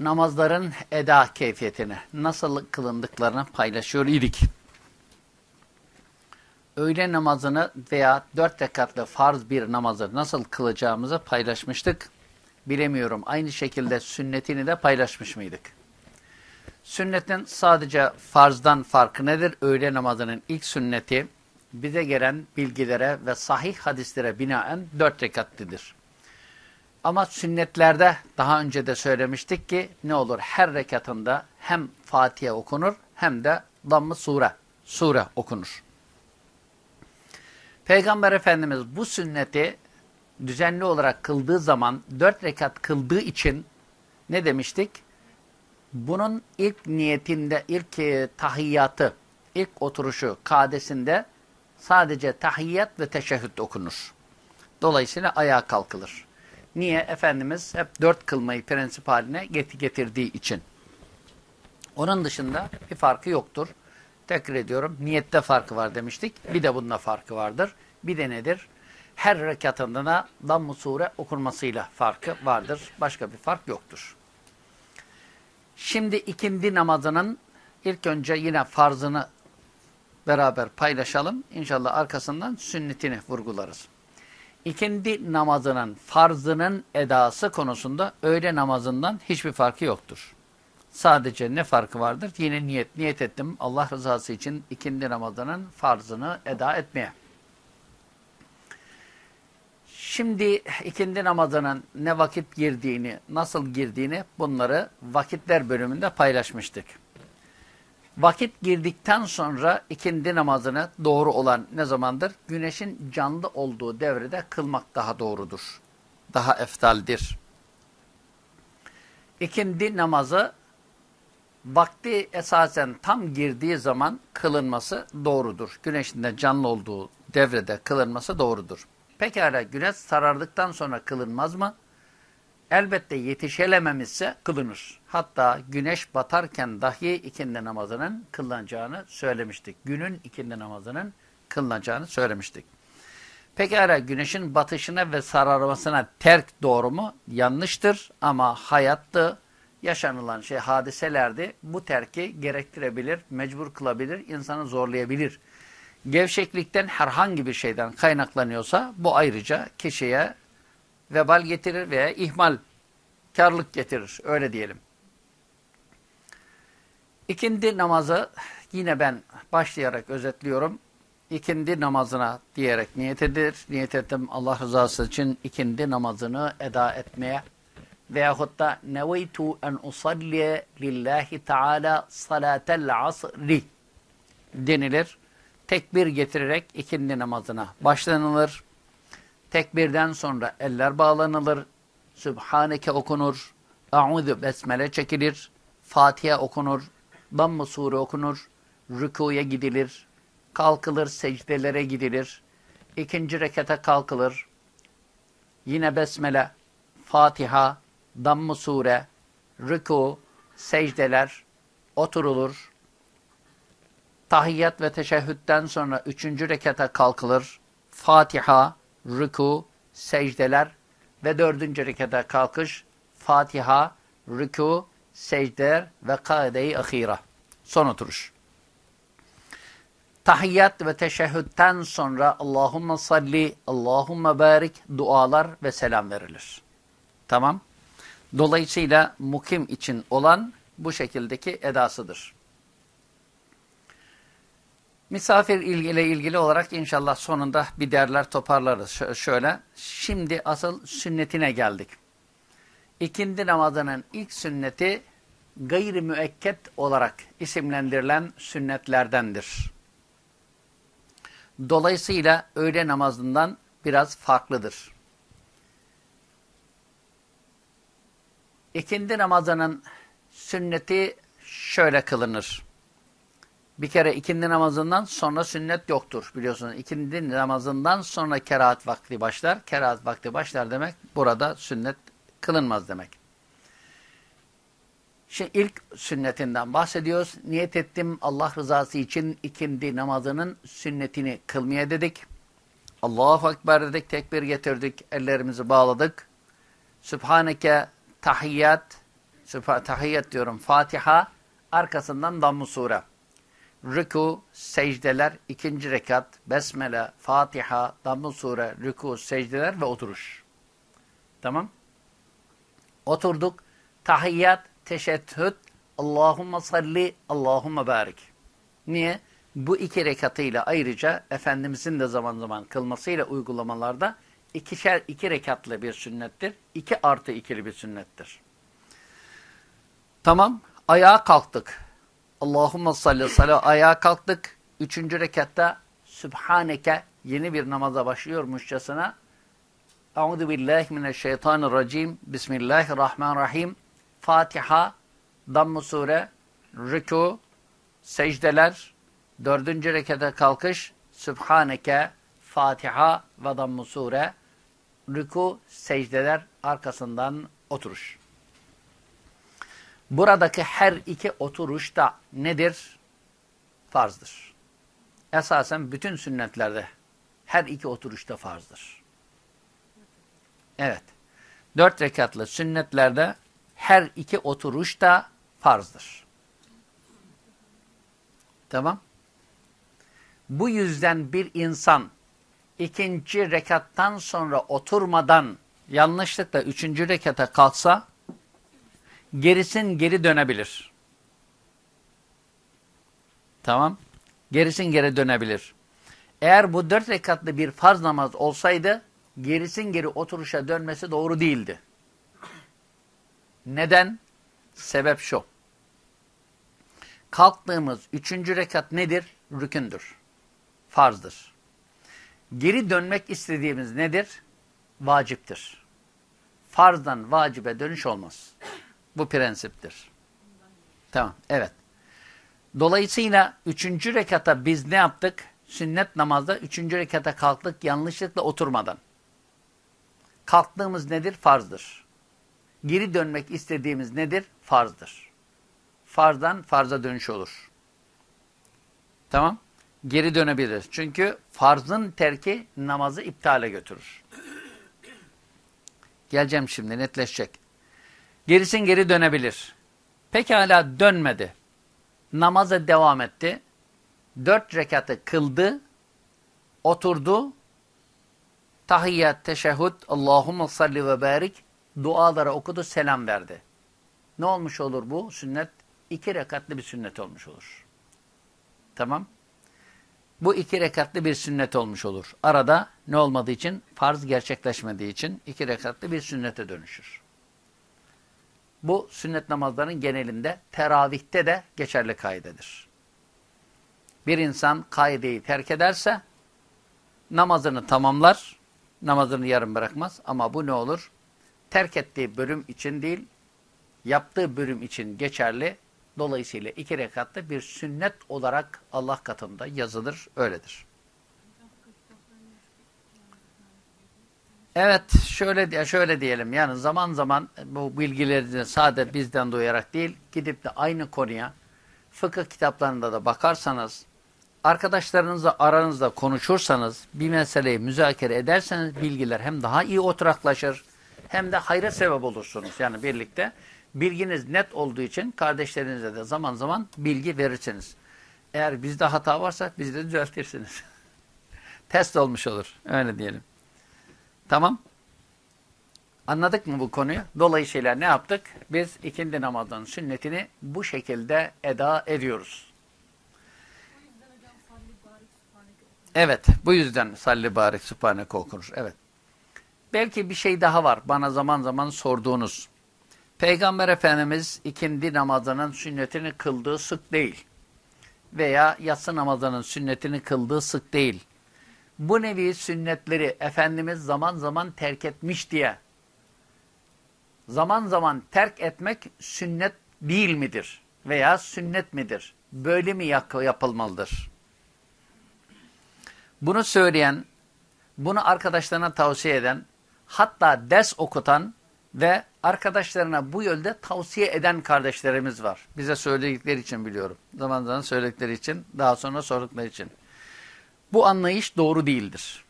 namazların eda keyfiyetini, nasıl kılındıklarını paylaşıyor idik. Öğle namazını veya dört rekatlı farz bir namazı nasıl kılacağımızı paylaşmıştık. Bilemiyorum. Aynı şekilde sünnetini de paylaşmış mıydık? Sünnetin sadece farzdan farkı nedir? Öğle namazının ilk sünneti bize gelen bilgilere ve sahih hadislere binaen dört rekatlidir. Ama sünnetlerde daha önce de söylemiştik ki ne olur her rekatında hem Fatiha okunur hem de damm sure, sure okunur. Peygamber Efendimiz bu sünneti düzenli olarak kıldığı zaman dört rekat kıldığı için ne demiştik? Bunun ilk niyetinde, ilk e, tahiyyatı, ilk oturuşu, kadesinde sadece tahiyyat ve teşehhüd okunur. Dolayısıyla ayağa kalkılır. Niye? Efendimiz hep dört kılmayı prensip haline getirdiği için. Onun dışında bir farkı yoktur. Tekrar ediyorum. Niyette farkı var demiştik. Bir de bunda farkı vardır. Bir de nedir? Her rekatında da damm sure okunmasıyla farkı vardır. Başka bir fark yoktur. Şimdi ikindi namazının ilk önce yine farzını beraber paylaşalım. İnşallah arkasından sünnetini vurgularız. İkindi namazının farzının edası konusunda öğle namazından hiçbir farkı yoktur. Sadece ne farkı vardır? Yine niyet. Niyet ettim Allah rızası için ikindi namazının farzını eda etmeye. Şimdi ikindi namazının ne vakit girdiğini, nasıl girdiğini bunları vakitler bölümünde paylaşmıştık. Vakit girdikten sonra ikindi namazını doğru olan ne zamandır? Güneşin canlı olduğu devrede kılmak daha doğrudur. Daha eftaldir. İkindi namazı vakti esasen tam girdiği zaman kılınması doğrudur. Güneşin de canlı olduğu devrede kılınması doğrudur. Pekala güneş sarardıktan sonra kılınmaz mı? Elbette yetişelememizse kılınır. Hatta güneş batarken dahi ikindi namazının kılınacağını söylemiştik. Günün ikindi namazının kılınacağını söylemiştik. Pekala güneşin batışına ve sararmasına terk doğru mu? Yanlıştır ama hayattı, yaşanılan şey hadiselerdi. Bu terki gerektirebilir, mecbur kılabilir, insanı zorlayabilir. Gevşeklikten herhangi bir şeyden kaynaklanıyorsa bu ayrıca kişiye vebal getirir veya ihmal, karlık getirir. Öyle diyelim. İkindi namazı yine ben başlayarak özetliyorum. İkindi namazına diyerek niyet edilir. Niyet ettim Allah rızası için ikindi namazını eda etmeye veyahut da neveytu en usalliye lillahi teala salatel asri denilir. Tekbir getirerek ikindi namazına başlanılır. Tekbirden sonra eller bağlanılır. Sübhaneke okunur. A'udhu besmele çekilir. Fatiha okunur. Damm-ı sure okunur. Rükuya gidilir. Kalkılır, secdelere gidilir. İkinci rekata kalkılır. Yine besmele, Fatiha, Damm-ı sure, rüku, secdeler, oturulur. Tahiyyat ve teşehhütten sonra üçüncü rekata kalkılır. Fatiha, rüku, secdeler ve dördüncü rekata kalkış, Fatiha, rüku, secdeler ve kade-i ahira. Son oturuş. Tahiyyat ve teşehhütten sonra Allahümme salli, Allahümme barik dualar ve selam verilir. Tamam. Dolayısıyla mukim için olan bu şekildeki edasıdır. Misafir ilgiyle ilgili olarak inşallah sonunda bir derler toparlarız. Ş şöyle, şimdi asıl sünnetine geldik. İkindi namazının ilk sünneti gayri müekket olarak isimlendirilen sünnetlerdendir. Dolayısıyla öğle namazından biraz farklıdır. İkindi namazının sünneti şöyle kılınır. Bir kere ikindi namazından sonra sünnet yoktur biliyorsunuz. İkindi namazından sonra kerahat vakti başlar. Kerahat vakti başlar demek burada sünnet kılınmaz demek. Şimdi ilk sünnetinden bahsediyoruz. Niyet ettim Allah rızası için ikindi namazının sünnetini kılmaya dedik. Allahu Ekber dedik, tekbir getirdik, ellerimizi bağladık. Sübhaneke, tahiyyat, tahiyyat diyorum. Fatiha, arkasından Damm-ı Sure. Rüku, secdeler, ikinci rekat, Besmele, Fatiha, Damm-ı Sure, rüku, secdeler ve oturuş. Tamam. Oturduk. Tahiyyat, teşettüt, Allahumma salli, Allahumma barik. Niye? Bu iki rekatıyla ayrıca Efendimizin de zaman zaman kılmasıyla uygulamalarda ikişer iki rekatlı bir sünnettir. İki artı ikili bir sünnettir. Tamam. Ayağa kalktık. Allahümme salli salli. Ayağa kalktık. Üçüncü rekatta Sübhaneke yeni bir namaza başlıyormuşçasına Euzu billahi mineşşeytanirracim. Bismillahirrahmanirrahim. Fatiha, Damm-ı Sure, Rüku, secdeler, dördüncü rekata kalkış, Sübhaneke, Fatiha ve Damm-ı Sure, Rüku, secdeler, arkasından oturuş. Buradaki her iki oturuş da nedir? Farzdır. Esasen bütün sünnetlerde her iki oturuş da farzdır. Evet. Dört rekatlı sünnetlerde her iki oturuş da farzdır. Tamam. Bu yüzden bir insan ikinci rekattan sonra oturmadan yanlışlıkla üçüncü rekata kalksa gerisin geri dönebilir. Tamam. Gerisin geri dönebilir. Eğer bu dört rekatlı bir farz namaz olsaydı gerisin geri oturuşa dönmesi doğru değildi. Neden? Sebep şu. Kalktığımız üçüncü rekat nedir? Rükündür. Farzdır. Geri dönmek istediğimiz nedir? Vaciptir. Farzdan vacibe dönüş olmaz. Bu prensiptir. Tamam, evet. Dolayısıyla üçüncü rekata biz ne yaptık? Sünnet namazda üçüncü rekata kalktık yanlışlıkla oturmadan. Kalktığımız nedir? Farzdır. Geri dönmek istediğimiz nedir? Farzdır. Farzdan farza dönüş olur. Tamam. Geri dönebiliriz. Çünkü farzın terki namazı iptale götürür. Geleceğim şimdi netleşecek. Gerisin geri dönebilir. Pekala dönmedi. Namaza devam etti. Dört rekatı kıldı. Oturdu. Tahiyyat, teşehhüd, Allahümme salli ve barik dualara okudu, selam verdi. Ne olmuş olur bu sünnet? İki rekatlı bir sünnet olmuş olur. Tamam. Bu iki rekatlı bir sünnet olmuş olur. Arada ne olmadığı için? Farz gerçekleşmediği için iki rekatlı bir sünnete dönüşür. Bu sünnet namazlarının genelinde, teravihte de geçerli kaidedir. Bir insan kaideyi terk ederse namazını tamamlar, namazını yarım bırakmaz. Ama bu ne olur? Terk ettiği bölüm için değil, yaptığı bölüm için geçerli. Dolayısıyla iki rekatlı bir sünnet olarak Allah katında yazılır, öyledir. Evet, şöyle şöyle diyelim. Yani zaman zaman bu bilgileri sade bizden duyarak değil, gidip de aynı konuya fıkıh kitaplarında da bakarsanız, arkadaşlarınızla aranızda konuşursanız, bir meseleyi müzakere ederseniz bilgiler hem daha iyi oturaklaşır, hem de hayra sebep olursunuz. Yani birlikte bilginiz net olduğu için kardeşlerinize de zaman zaman bilgi verirsiniz. Eğer bizde hata varsa biz de düzeltirsiniz. Test olmuş olur. Öyle diyelim. Tamam. Anladık mı bu konuyu? Dolayısıyla ne yaptık? Biz ikindi namazının sünnetini bu şekilde eda ediyoruz. Evet, bu yüzden salli barik sübhaneke okunur. Evet. Belki bir şey daha var bana zaman zaman sorduğunuz. Peygamber Efendimiz ikindi namazının sünnetini kıldığı sık değil. Veya yatsı namazının sünnetini kıldığı sık değil bu nevi sünnetleri Efendimiz zaman zaman terk etmiş diye zaman zaman terk etmek sünnet değil midir? Veya sünnet midir? Böyle mi yapılmalıdır? Bunu söyleyen, bunu arkadaşlarına tavsiye eden, hatta ders okutan ve arkadaşlarına bu yönde tavsiye eden kardeşlerimiz var. Bize söyledikleri için biliyorum. Zaman zaman söyledikleri için, daha sonra sordukları için. Bu anlayış doğru değildir.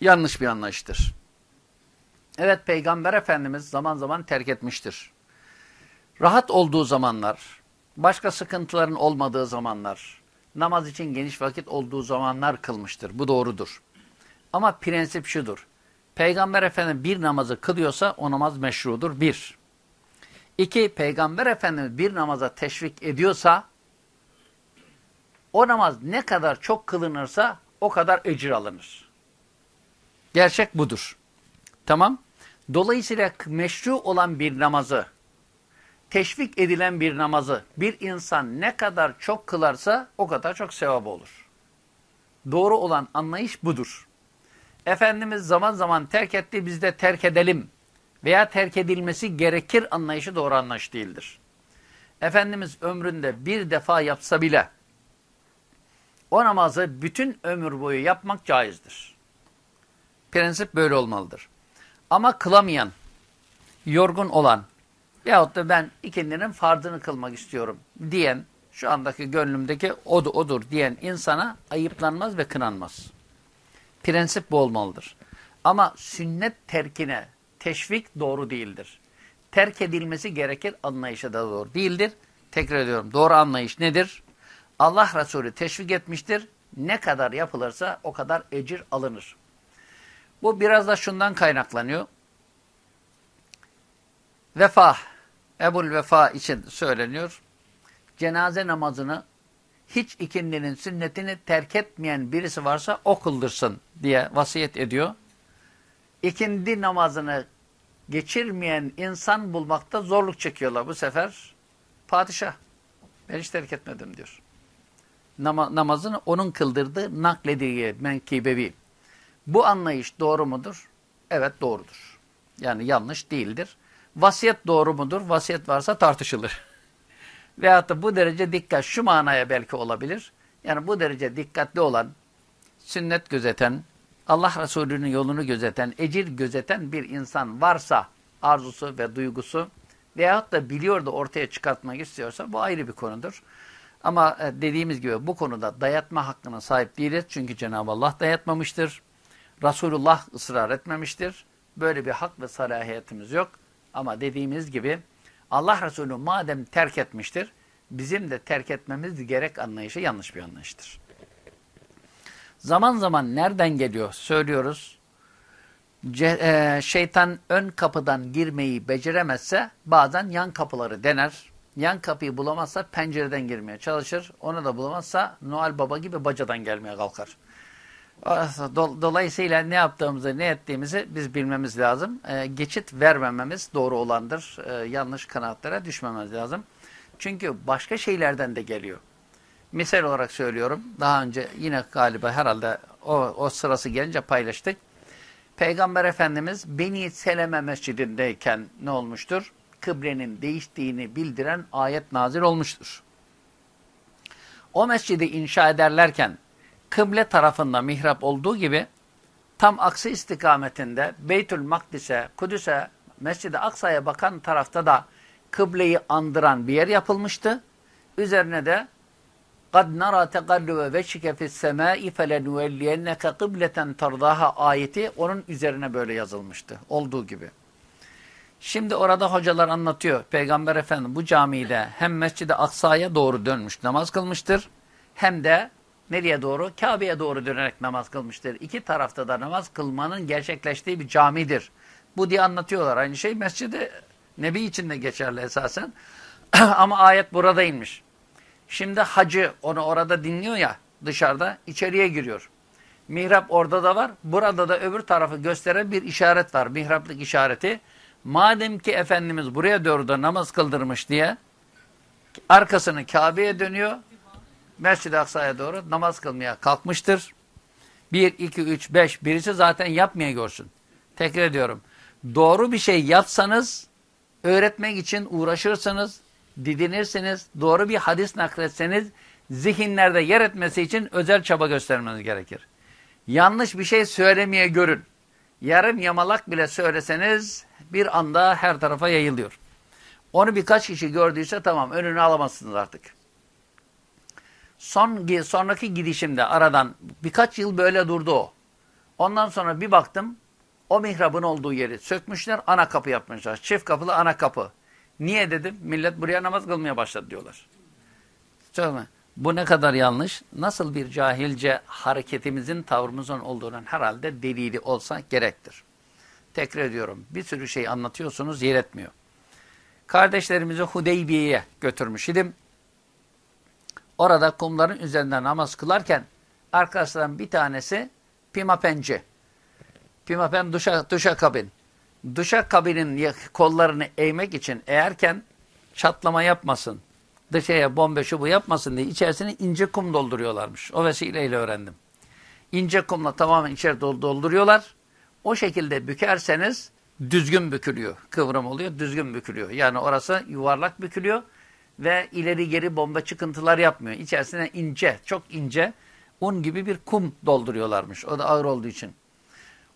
Yanlış bir anlayıştır. Evet Peygamber Efendimiz zaman zaman terk etmiştir. rahat olduğu zamanlar, başka sıkıntıların olmadığı zamanlar, namaz için geniş vakit olduğu zamanlar kılmıştır. Bu doğrudur. Ama prensip şudur. Peygamber Efendimiz bir namazı kılıyorsa o namaz meşrudur. Bir. İki, Peygamber Efendimiz bir namaza teşvik ediyorsa o namaz ne kadar çok kılınırsa o kadar ecir alınır. Gerçek budur. Tamam. Dolayısıyla meşru olan bir namazı, teşvik edilen bir namazı bir insan ne kadar çok kılarsa o kadar çok sevap olur. Doğru olan anlayış budur. Efendimiz zaman zaman terk etti biz de terk edelim veya terk edilmesi gerekir anlayışı doğru anlayış değildir. Efendimiz ömründe bir defa yapsa bile o namazı bütün ömür boyu yapmak caizdir. Prensip böyle olmalıdır. Ama kılamayan, yorgun olan yahut da ben ikindinin fardını kılmak istiyorum diyen, şu andaki gönlümdeki odur, odur diyen insana ayıplanmaz ve kınanmaz. Prensip bu olmalıdır. Ama sünnet terkine teşvik doğru değildir. Terk edilmesi gerekir anlayışı da doğru değildir. Tekrar ediyorum doğru anlayış nedir? Allah Resulü teşvik etmiştir. Ne kadar yapılırsa o kadar ecir alınır. Bu biraz da şundan kaynaklanıyor. Vefa, Ebul Vefa için söyleniyor. Cenaze namazını hiç ikindinin sünnetini terk etmeyen birisi varsa o kıldırsın diye vasiyet ediyor. İkindi namazını geçirmeyen insan bulmakta zorluk çekiyorlar bu sefer. Padişah ben hiç terk etmedim diyor. Nama, namazını onun kıldırdığı naklediği menkibevi. Bu anlayış doğru mudur? Evet doğrudur. Yani yanlış değildir. Vasiyet doğru mudur? Vasiyet varsa tartışılır. Veyahut da bu derece dikkat şu manaya belki olabilir. Yani bu derece dikkatli olan, sünnet gözeten, Allah Resulü'nün yolunu gözeten, ecir gözeten bir insan varsa arzusu ve duygusu veyahut da biliyor da ortaya çıkartmak istiyorsa bu ayrı bir konudur. Ama e, dediğimiz gibi bu konuda dayatma hakkına sahip değiliz. Çünkü Cenab-ı Allah dayatmamıştır. Resulullah ısrar etmemiştir. Böyle bir hak ve salahiyetimiz yok. Ama dediğimiz gibi Allah Resulü madem terk etmiştir, bizim de terk etmemiz gerek anlayışı yanlış bir anlayıştır. Zaman zaman nereden geliyor söylüyoruz. Ce e, şeytan ön kapıdan girmeyi beceremezse bazen yan kapıları dener. Yan kapıyı bulamazsa pencereden girmeye çalışır. Onu da bulamazsa Noel Baba gibi bacadan gelmeye kalkar. Dolayısıyla ne yaptığımızı, ne ettiğimizi biz bilmemiz lazım. Ee, geçit vermememiz doğru olandır. Ee, yanlış kanaatlere düşmememiz lazım. Çünkü başka şeylerden de geliyor. Misal olarak söylüyorum. Daha önce yine galiba herhalde o, o sırası gelince paylaştık. Peygamber Efendimiz Beni Seleme mescidindeyken ne olmuştur? Kıblenin değiştiğini bildiren ayet nazil olmuştur. O mescidi inşa ederlerken kıble tarafında mihrap olduğu gibi tam aksi istikametinde Beytül Makdis'e, Kudüs'e, Mescid-i Aksa'ya bakan tarafta da kıbleyi andıran bir yer yapılmıştı. Üzerine de قَدْ نَرَى تَقَلُّوَ وَشِكَ فِي السَّمَاءِ فَلَنُوَلِّيَنَّكَ قِبْلَةً تَرْضَاهَا ayeti onun üzerine böyle yazılmıştı. Olduğu gibi. Şimdi orada hocalar anlatıyor. Peygamber Efendimiz bu camide hem Mescid-i Aksa'ya doğru dönmüş namaz kılmıştır. Hem de nereye doğru? Kabe'ye doğru dönerek namaz kılmıştır. İki tarafta da namaz kılmanın gerçekleştiği bir camidir. Bu diye anlatıyorlar. Aynı şey Mescid-i Nebi için de geçerli esasen. Ama ayet burada inmiş. Şimdi hacı onu orada dinliyor ya dışarıda içeriye giriyor. Mihrap orada da var. Burada da öbür tarafı gösteren bir işaret var. Mihraplık işareti. Madem ki Efendimiz buraya doğru da namaz kıldırmış diye arkasını Kabe'ye dönüyor. Mescid-i Aksa'ya doğru namaz kılmaya kalkmıştır. 1, 2, 3, 5 birisi zaten yapmaya görsün. Tekrar ediyorum. Doğru bir şey yapsanız öğretmek için uğraşırsınız, didinirsiniz, doğru bir hadis nakletseniz zihinlerde yer etmesi için özel çaba göstermeniz gerekir. Yanlış bir şey söylemeye görün. Yarım yamalak bile söyleseniz bir anda her tarafa yayılıyor. Onu birkaç kişi gördüyse tamam önünü alamazsınız artık. Son, sonraki gidişimde aradan birkaç yıl böyle durdu o. Ondan sonra bir baktım o mihrabın olduğu yeri sökmüşler ana kapı yapmışlar. Çift kapılı ana kapı. Niye dedim? Millet buraya namaz kılmaya başladı diyorlar. Söyleme. Bu ne kadar yanlış? Nasıl bir cahilce hareketimizin, tavrımızın olduğunun herhalde delili olsa gerektir. Tekrar ediyorum. Bir sürü şey anlatıyorsunuz, yer etmiyor. Kardeşlerimizi Hudeybiye'ye götürmüş idim. Orada kumların üzerinde namaz kılarken arkadaşlarım bir tanesi pimapenci. Pimapen duşa, duşa kabin. Duşa kabinin kollarını eğmek için eğerken çatlama yapmasın. Dışarıya bombe şu bu yapmasın diye içerisine ince kum dolduruyorlarmış. O vesileyle öğrendim. İnce kumla tamamen içeri dolduruyorlar. O şekilde bükerseniz düzgün bükülüyor. Kıvrım oluyor, düzgün bükülüyor. Yani orası yuvarlak bükülüyor ve ileri geri bomba çıkıntılar yapmıyor. İçerisine ince, çok ince un gibi bir kum dolduruyorlarmış. O da ağır olduğu için.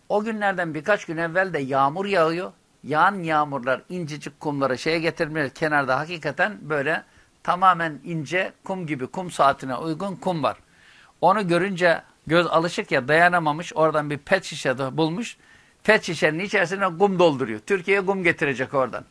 O günlerden birkaç gün evvel de yağmur yağıyor. Yağan yağmurlar incecik kumları şeye getirmiyor. Kenarda hakikaten böyle tamamen ince kum gibi kum saatine uygun kum var. Onu görünce göz alışık ya dayanamamış. Oradan bir pet şişe bulmuş. Pet şişenin içerisine kum dolduruyor. Türkiye'ye kum getirecek oradan.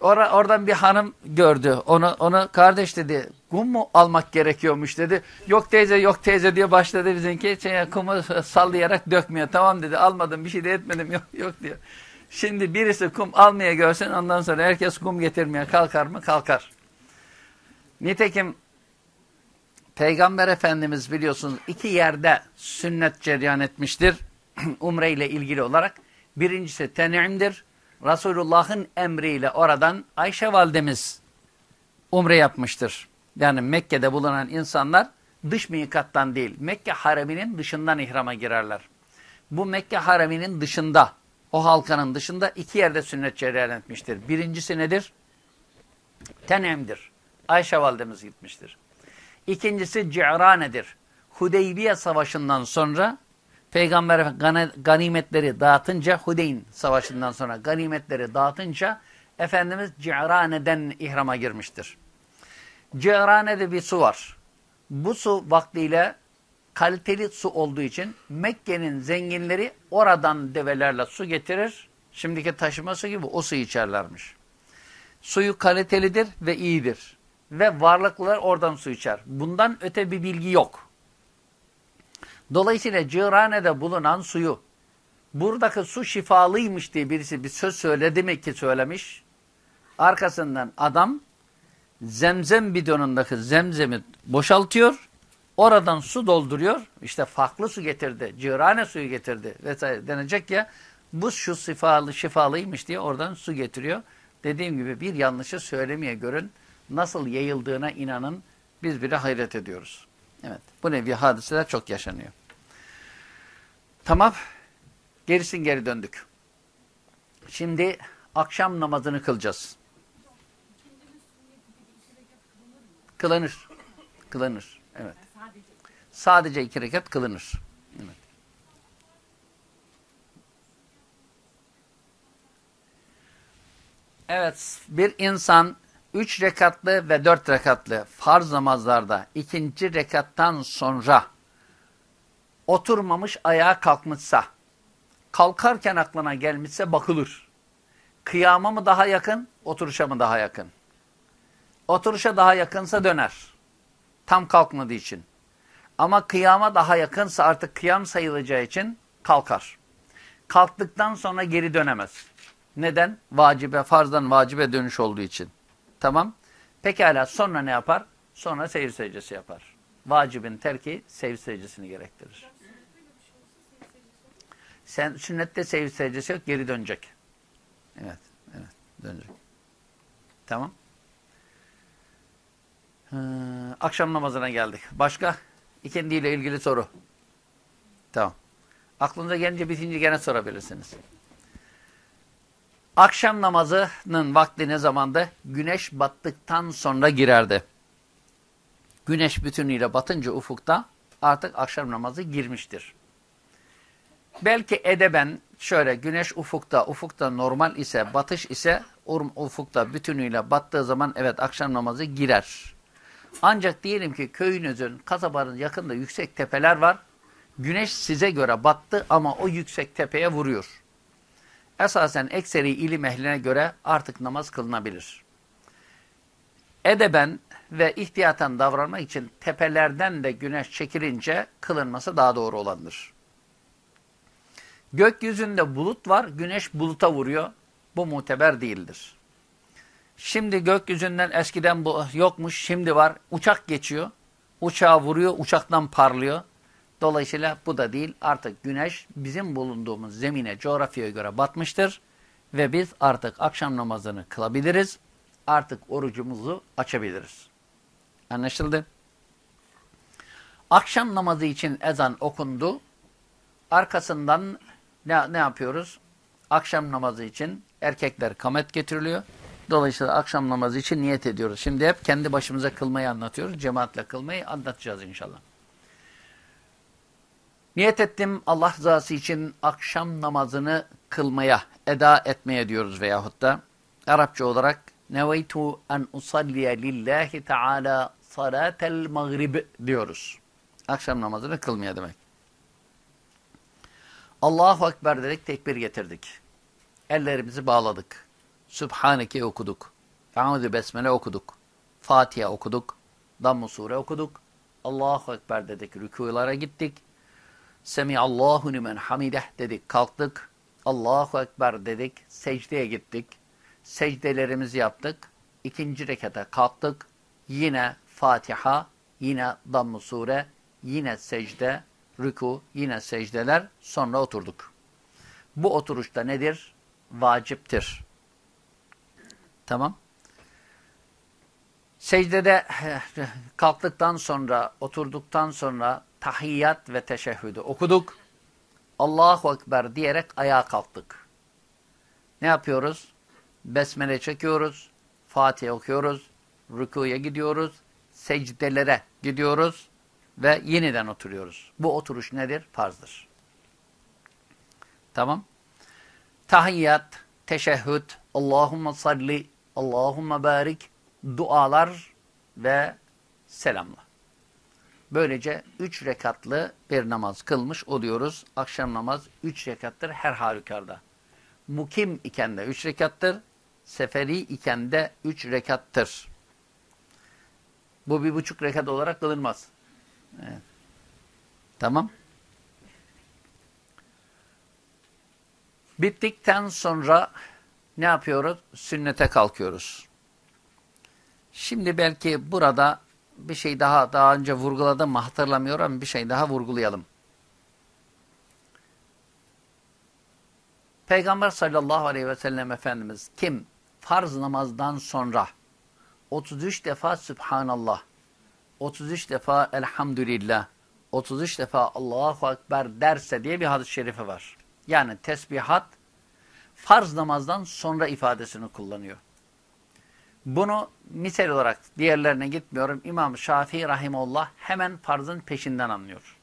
Or oradan bir hanım gördü. Onu onu kardeş dedi. Kum mu almak gerekiyormuş dedi. Yok teyze yok teyze diye başladı bizimki. Şey, kumu sallayarak dökmüyor. Tamam dedi. Almadım bir şey de etmedim. Yok yok diyor. Şimdi birisi kum almaya görsen ondan sonra herkes kum getirmeye kalkar mı? Kalkar. Nitekim Peygamber Efendimiz biliyorsunuz iki yerde sünnet cereyan etmiştir. Umre ile ilgili olarak. Birincisi ten'imdir. Resulullah'ın emriyle oradan Ayşe validemiz umre yapmıştır. Yani Mekke'de bulunan insanlar dış mikattan değil, Mekke hareminin dışından ihrama girerler. Bu Mekke hareminin dışında, o halkanın dışında iki yerde sünnet cereyan etmiştir. Birincisi nedir? Ten'imdir. Ayşe validemiz gitmiştir. İkincisi Ci'rane'dir. Hudeybiye savaşından sonra Peygamber ganimetleri dağıtınca Hudeyn savaşından sonra ganimetleri dağıtınca Efendimiz Ci'rane'den ihrama girmiştir. Ci'rane'de bir su var. Bu su vaktiyle kaliteli su olduğu için Mekke'nin zenginleri oradan develerle su getirir. Şimdiki taşıması gibi o suyu içerlermiş. Suyu kalitelidir ve iyidir. Ve varlıklılar oradan su içer. Bundan öte bir bilgi yok. Dolayısıyla Cihrane'de bulunan suyu buradaki su şifalıymış diye birisi bir söz söyledi mi ki söylemiş. Arkasından adam zemzem bidonundaki zemzemi boşaltıyor. Oradan su dolduruyor. İşte farklı su getirdi. Cihane suyu getirdi vesaire denecek ya. Bu şu şifalı, şifalıymış diye oradan su getiriyor. Dediğim gibi bir yanlışı söylemeye görün. Nasıl yayıldığına inanın. Biz bile hayret ediyoruz. Evet. Bu nevi hadiseler çok yaşanıyor. Tamam. Gerisin geri döndük. Şimdi akşam namazını kılacağız. Kılınır. Kılınır. Evet. Sadece iki rekat kılınır. Evet. Evet. Bir insan üç rekatlı ve dört rekatlı farz namazlarda ikinci rekattan sonra oturmamış ayağa kalkmışsa, kalkarken aklına gelmişse bakılır. Kıyama mı daha yakın, oturuşa mı daha yakın? Oturuşa daha yakınsa döner. Tam kalkmadığı için. Ama kıyama daha yakınsa artık kıyam sayılacağı için kalkar. Kalktıktan sonra geri dönemez. Neden? Vacibe, farzdan vacibe dönüş olduğu için. Tamam. Pekala sonra ne yapar? Sonra seyir secdesi yapar. Vacibin terki seyir secdesini gerektirir. Sen sünnette seyir secdesi yok, geri dönecek. Evet, evet, dönecek. Tamam. Ee, akşam namazına geldik. Başka? İkindiyle ilgili soru. Tamam. Aklınıza gelince bitince gene sorabilirsiniz. Akşam namazının vakti ne zamanda? Güneş battıktan sonra girerdi. Güneş bütünüyle batınca ufukta artık akşam namazı girmiştir. Belki edeben şöyle güneş ufukta, ufukta normal ise, batış ise ufukta bütünüyle battığı zaman evet akşam namazı girer. Ancak diyelim ki köyünüzün, kasabanın yakında yüksek tepeler var. Güneş size göre battı ama o yüksek tepeye vuruyor. Esasen ekseri ilim ehline göre artık namaz kılınabilir. Edeben ve ihtiyaten davranmak için tepelerden de güneş çekilince kılınması daha doğru olandır. Gökyüzünde bulut var, güneş buluta vuruyor. Bu muteber değildir. Şimdi gökyüzünden eskiden bu yokmuş, şimdi var. Uçak geçiyor. Uçağa vuruyor, uçaktan parlıyor. Dolayısıyla bu da değil. Artık güneş bizim bulunduğumuz zemine, coğrafyaya göre batmıştır. Ve biz artık akşam namazını kılabiliriz. Artık orucumuzu açabiliriz. Anlaşıldı? Akşam namazı için ezan okundu. Arkasından ne, ne yapıyoruz? Akşam namazı için erkekler kamet getiriliyor. Dolayısıyla akşam namazı için niyet ediyoruz. Şimdi hep kendi başımıza kılmayı anlatıyoruz. Cemaatle kılmayı anlatacağız inşallah. Niyet ettim Allah rızası için akşam namazını kılmaya, eda etmeye diyoruz veyahut da Arapça olarak neveytu en usalliye lillahi teala salatel mağrib diyoruz. Akşam namazını kılmaya demek. Allahu Ekber dedik, tekbir getirdik. Ellerimizi bağladık. Sübhaneke okuduk. Eûzü Besmele okuduk. Fatiha okuduk. Damm-ı Sure okuduk. Allahu Ekber dedik, rükulara gittik. Semiallahu limen hamideh dedik, kalktık. Allahu Ekber dedik, secdeye gittik. Secdelerimizi yaptık. İkinci rekata kalktık. Yine Fatiha, yine Damm-ı Sure, yine secde, rüku, yine secdeler, sonra oturduk. Bu oturuşta nedir? Vaciptir. Tamam. Secdede kalktıktan sonra, oturduktan sonra tahiyyat ve teşehhüdü okuduk. Allahu Ekber diyerek ayağa kalktık. Ne yapıyoruz? Besmele çekiyoruz. Fatiha okuyoruz. Rükuya gidiyoruz. Secdelere gidiyoruz. Ve yeniden oturuyoruz. Bu oturuş nedir? Farzdır. Tamam. Tahiyyat, teşehhüd, Allahümme salli, Allahümme barik, dualar ve selamla. Böylece üç rekatlı bir namaz kılmış oluyoruz. Akşam namaz üç rekattır her halükarda. Mukim iken de üç rekattır. Seferi iken de üç rekattır. Bu bir buçuk rekat olarak kılınmaz. Evet. Tamam. Bittikten sonra ne yapıyoruz? Sünnete kalkıyoruz. Şimdi belki burada bir şey daha daha önce vurguladım mı hatırlamıyorum ama bir şey daha vurgulayalım. Peygamber sallallahu aleyhi ve sellem Efendimiz kim farz namazdan sonra 33 defa Sübhanallah, 33 defa Elhamdülillah, 33 defa Allahu Ekber derse diye bir hadis-i şerifi var. Yani tesbihat farz namazdan sonra ifadesini kullanıyor. Bunu misal olarak diğerlerine gitmiyorum. İmam Şafii Rahimullah hemen farzın peşinden anlıyor.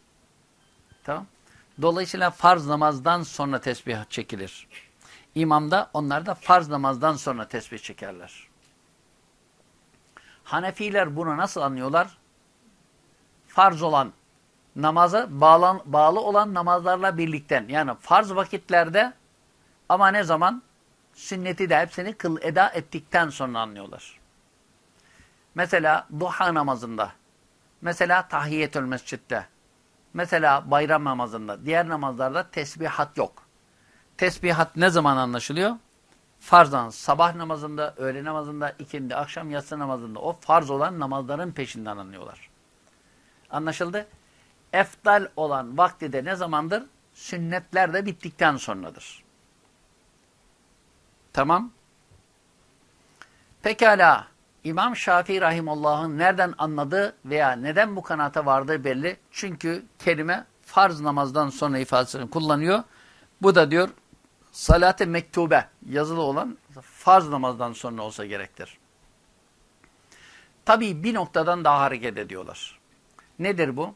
Tamam. Dolayısıyla farz namazdan sonra tesbih çekilir. İmam da onlar da farz namazdan sonra tesbih çekerler. Hanefiler bunu nasıl anlıyorlar? Farz olan namaza bağlan, bağlı olan namazlarla birlikten. Yani farz vakitlerde ama ne zaman? Sünneti de hepsini kıl eda ettikten sonra anlıyorlar. Mesela duha namazında, mesela tahiyyetül mescitte, mesela bayram namazında, diğer namazlarda tesbihat yok. Tesbihat ne zaman anlaşılıyor? Farzdan sabah namazında, öğle namazında, ikindi, akşam yatsı namazında o farz olan namazların peşinden anlıyorlar. Anlaşıldı? Eftal olan vakti de ne zamandır? Sünnetler de bittikten sonradır. Tamam. Pekala İmam Şafii Rahimullah'ın nereden anladığı veya neden bu kanaata vardığı belli. Çünkü kelime farz namazdan sonra ifadesini kullanıyor. Bu da diyor salat-ı mektube yazılı olan farz namazdan sonra olsa gerektir. Tabii bir noktadan daha hareket ediyorlar. Nedir bu?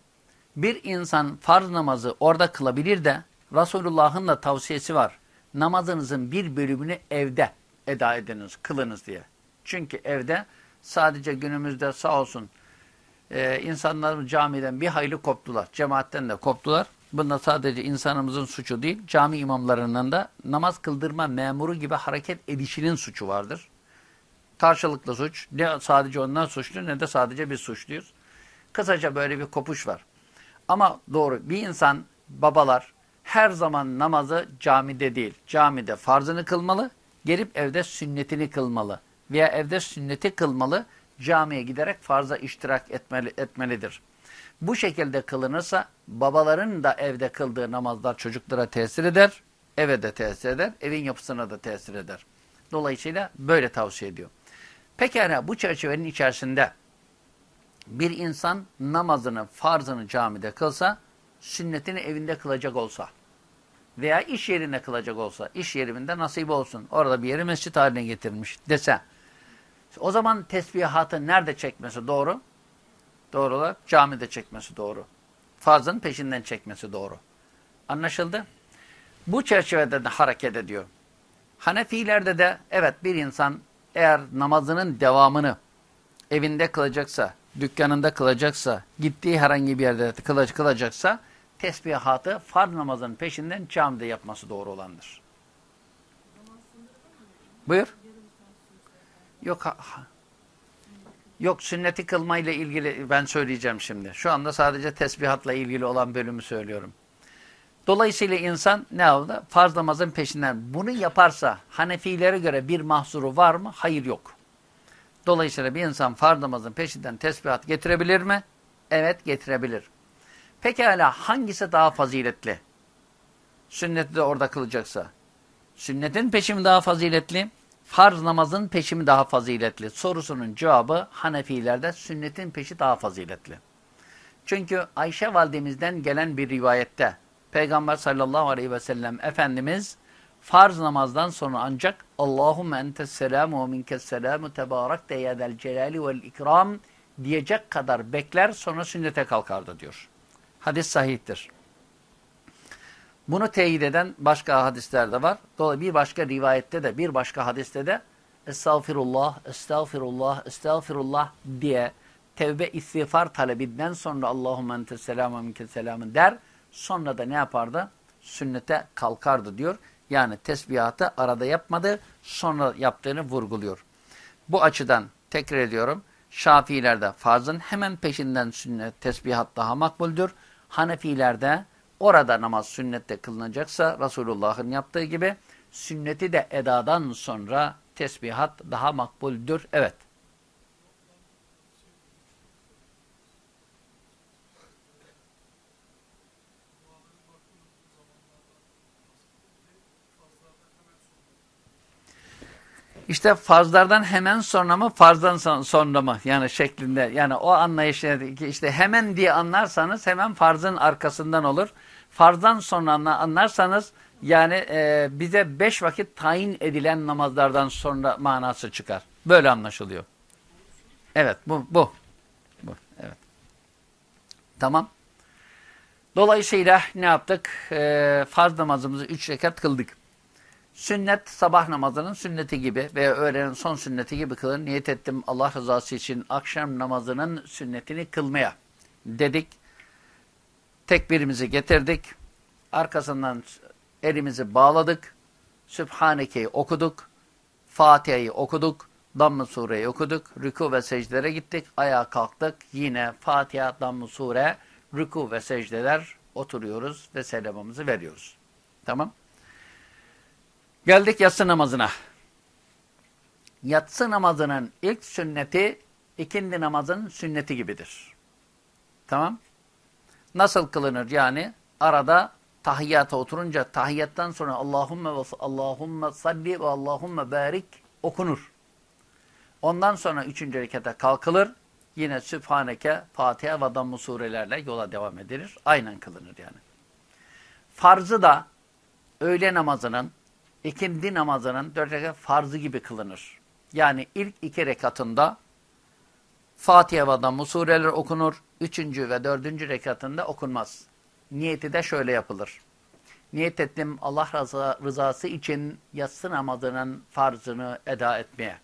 Bir insan farz namazı orada kılabilir de Resulullah'ın da tavsiyesi var. Namazınızın bir bölümünü evde eda ediniz, kılınız diye. Çünkü evde sadece günümüzde sağ olsun e, insanlar camiden bir hayli koptular. Cemaatten de koptular. Bunda sadece insanımızın suçu değil, cami imamlarının da namaz kıldırma memuru gibi hareket edişinin suçu vardır. Karşılıklı suç. Ne sadece ondan suçlu ne de sadece biz suçluyuz. Kısaca böyle bir kopuş var. Ama doğru bir insan, babalar her zaman namazı camide değil, camide farzını kılmalı, gelip evde sünnetini kılmalı veya evde sünneti kılmalı, camiye giderek farza iştirak etmeli, etmelidir. Bu şekilde kılınırsa babaların da evde kıldığı namazlar çocuklara tesir eder, eve de tesir eder, evin yapısına da tesir eder. Dolayısıyla böyle tavsiye ediyor. Pekala bu çerçevenin içerisinde bir insan namazını, farzını camide kılsa, sünnetini evinde kılacak olsa veya iş yerinde kılacak olsa, iş yerinde nasip olsun, orada bir yeri mescit haline getirilmiş dese, o zaman tesbihatı nerede çekmesi doğru? Doğru olarak camide çekmesi doğru. Farzın peşinden çekmesi doğru. Anlaşıldı? Bu çerçevede de hareket ediyor. Hanefilerde de evet bir insan eğer namazının devamını evinde kılacaksa, dükkanında kılacaksa, gittiği herhangi bir yerde kılacaksa tesbihatı farz namazının peşinden camide yapması doğru olandır. Buyur. Yok Yok sünneti kılmayla ilgili ben söyleyeceğim şimdi. Şu anda sadece tesbihatla ilgili olan bölümü söylüyorum. Dolayısıyla insan ne yaptı? Farz namazın peşinden bunu yaparsa Hanefilere göre bir mahsuru var mı? Hayır yok. Dolayısıyla bir insan farz namazın peşinden tesbihat getirebilir mi? Evet getirebilir. Pekala hangisi daha faziletli? Sünneti de orada kılacaksa. Sünnetin peşimi daha faziletli, farz namazın peşimi daha faziletli. Sorusunun cevabı Hanefilerde sünnetin peşi daha faziletli. Çünkü Ayşe validemizden gelen bir rivayette Peygamber sallallahu aleyhi ve sellem Efendimiz farz namazdan sonra ancak Allahümme entes selamu ve minkes selamu tebarak deyedel celali vel ikram diyecek kadar bekler sonra sünnete kalkardı diyor. Hadis sahihtir. Bunu teyit eden başka hadisler de var. Dolayısıyla bir başka rivayette de bir başka hadiste de Estağfirullah, estağfirullah, estağfirullah diye tevbe istiğfar talebinden sonra Allahümme entes selamu minke selamın der. Sonra da ne yapardı? Sünnete kalkardı diyor. Yani tesbihatı arada yapmadı, sonra yaptığını vurguluyor. Bu açıdan tekrar ediyorum. Şafiilerde farzın hemen peşinden sünnet, tesbihat daha makbuldür. Hanefilerde orada namaz sünnette kılınacaksa Resulullah'ın yaptığı gibi sünneti de edadan sonra tesbihat daha makbuldür. Evet. İşte farzlardan hemen sonra mı, farzdan sonra mı? Yani şeklinde, yani o anlayışla işte hemen diye anlarsanız hemen farzın arkasından olur. Farzdan sonra anlarsanız yani e, bize beş vakit tayin edilen namazlardan sonra manası çıkar. Böyle anlaşılıyor. Evet, bu, bu. Bu, evet. Tamam. Dolayısıyla ne yaptık? E, farz namazımızı üç rekat kıldık. Sünnet sabah namazının sünneti gibi veya öğlenin son sünneti gibi kılın. Niyet ettim Allah rızası için akşam namazının sünnetini kılmaya dedik. Tekbirimizi getirdik. Arkasından elimizi bağladık. Sübhaneke'yi okuduk. Fatiha'yı okuduk. Damm-ı Sure'yi okuduk. Rüku ve secdelere gittik. Ayağa kalktık. Yine Fatiha, Damm-ı Sure, rüku ve secdeler oturuyoruz ve selamımızı veriyoruz. Tamam Geldik yatsı namazına. Yatsı namazının ilk sünneti ikindi namazın sünneti gibidir. Tamam. Nasıl kılınır yani? Arada tahiyyata oturunca tahiyyattan sonra Allahümme Allahümme salli ve Allahümme barik okunur. Ondan sonra üçüncü rekata kalkılır. Yine Sübhaneke, Fatiha ve Dammu surelerle yola devam edilir. Aynen kılınır yani. Farzı da öğle namazının ikindi namazının dört rekat farzı gibi kılınır. Yani ilk iki rekatında Fatiha ve sureler okunur. Üçüncü ve dördüncü rekatında okunmaz. Niyeti de şöyle yapılır. Niyet ettim Allah rızası için yatsı namazının farzını eda etmeye.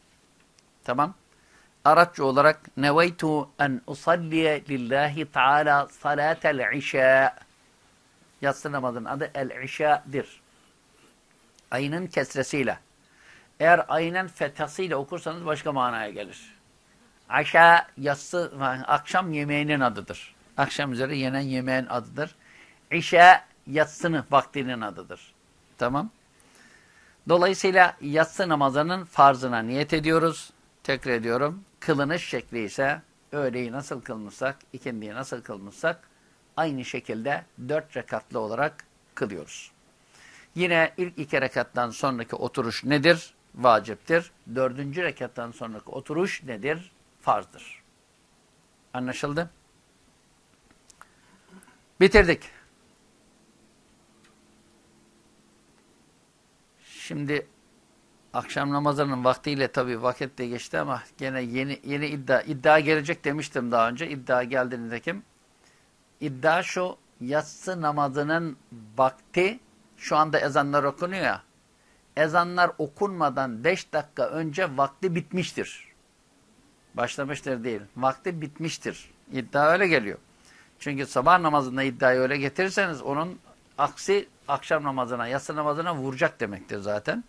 Tamam. Arapça olarak neveytu en usalliye lillahi teala salatel işâ Yatsı namazının adı el-işadir. Ayının kesresiyle. Eğer aynen fethasıyla okursanız başka manaya gelir. Aşağı yatsı, akşam yemeğinin adıdır. Akşam üzere yenen yemeğin adıdır. İşe yatsını vaktinin adıdır. Tamam. Dolayısıyla yatsı namazının farzına niyet ediyoruz. Tekrar ediyorum. Kılınış şekli ise öğleyi nasıl kılmışsak, ikindiyi nasıl kılmışsak aynı şekilde dört rekatlı olarak kılıyoruz. Yine ilk iki rekattan sonraki oturuş nedir? Vaciptir. Dördüncü rekattan sonraki oturuş nedir? Farzdır. Anlaşıldı? Bitirdik. Şimdi akşam namazının vaktiyle tabii vakit de geçti ama gene yeni yeni iddia iddia gelecek demiştim daha önce. İddia geldi nitekim. İddia şu yatsı namazının vakti şu anda ezanlar okunuyor ya. Ezanlar okunmadan 5 dakika önce vakti bitmiştir. Başlamıştır değil. Vakti bitmiştir. İddia öyle geliyor. Çünkü sabah namazında iddiayı öyle getirirseniz onun aksi akşam namazına, yatsı namazına vuracak demektir zaten.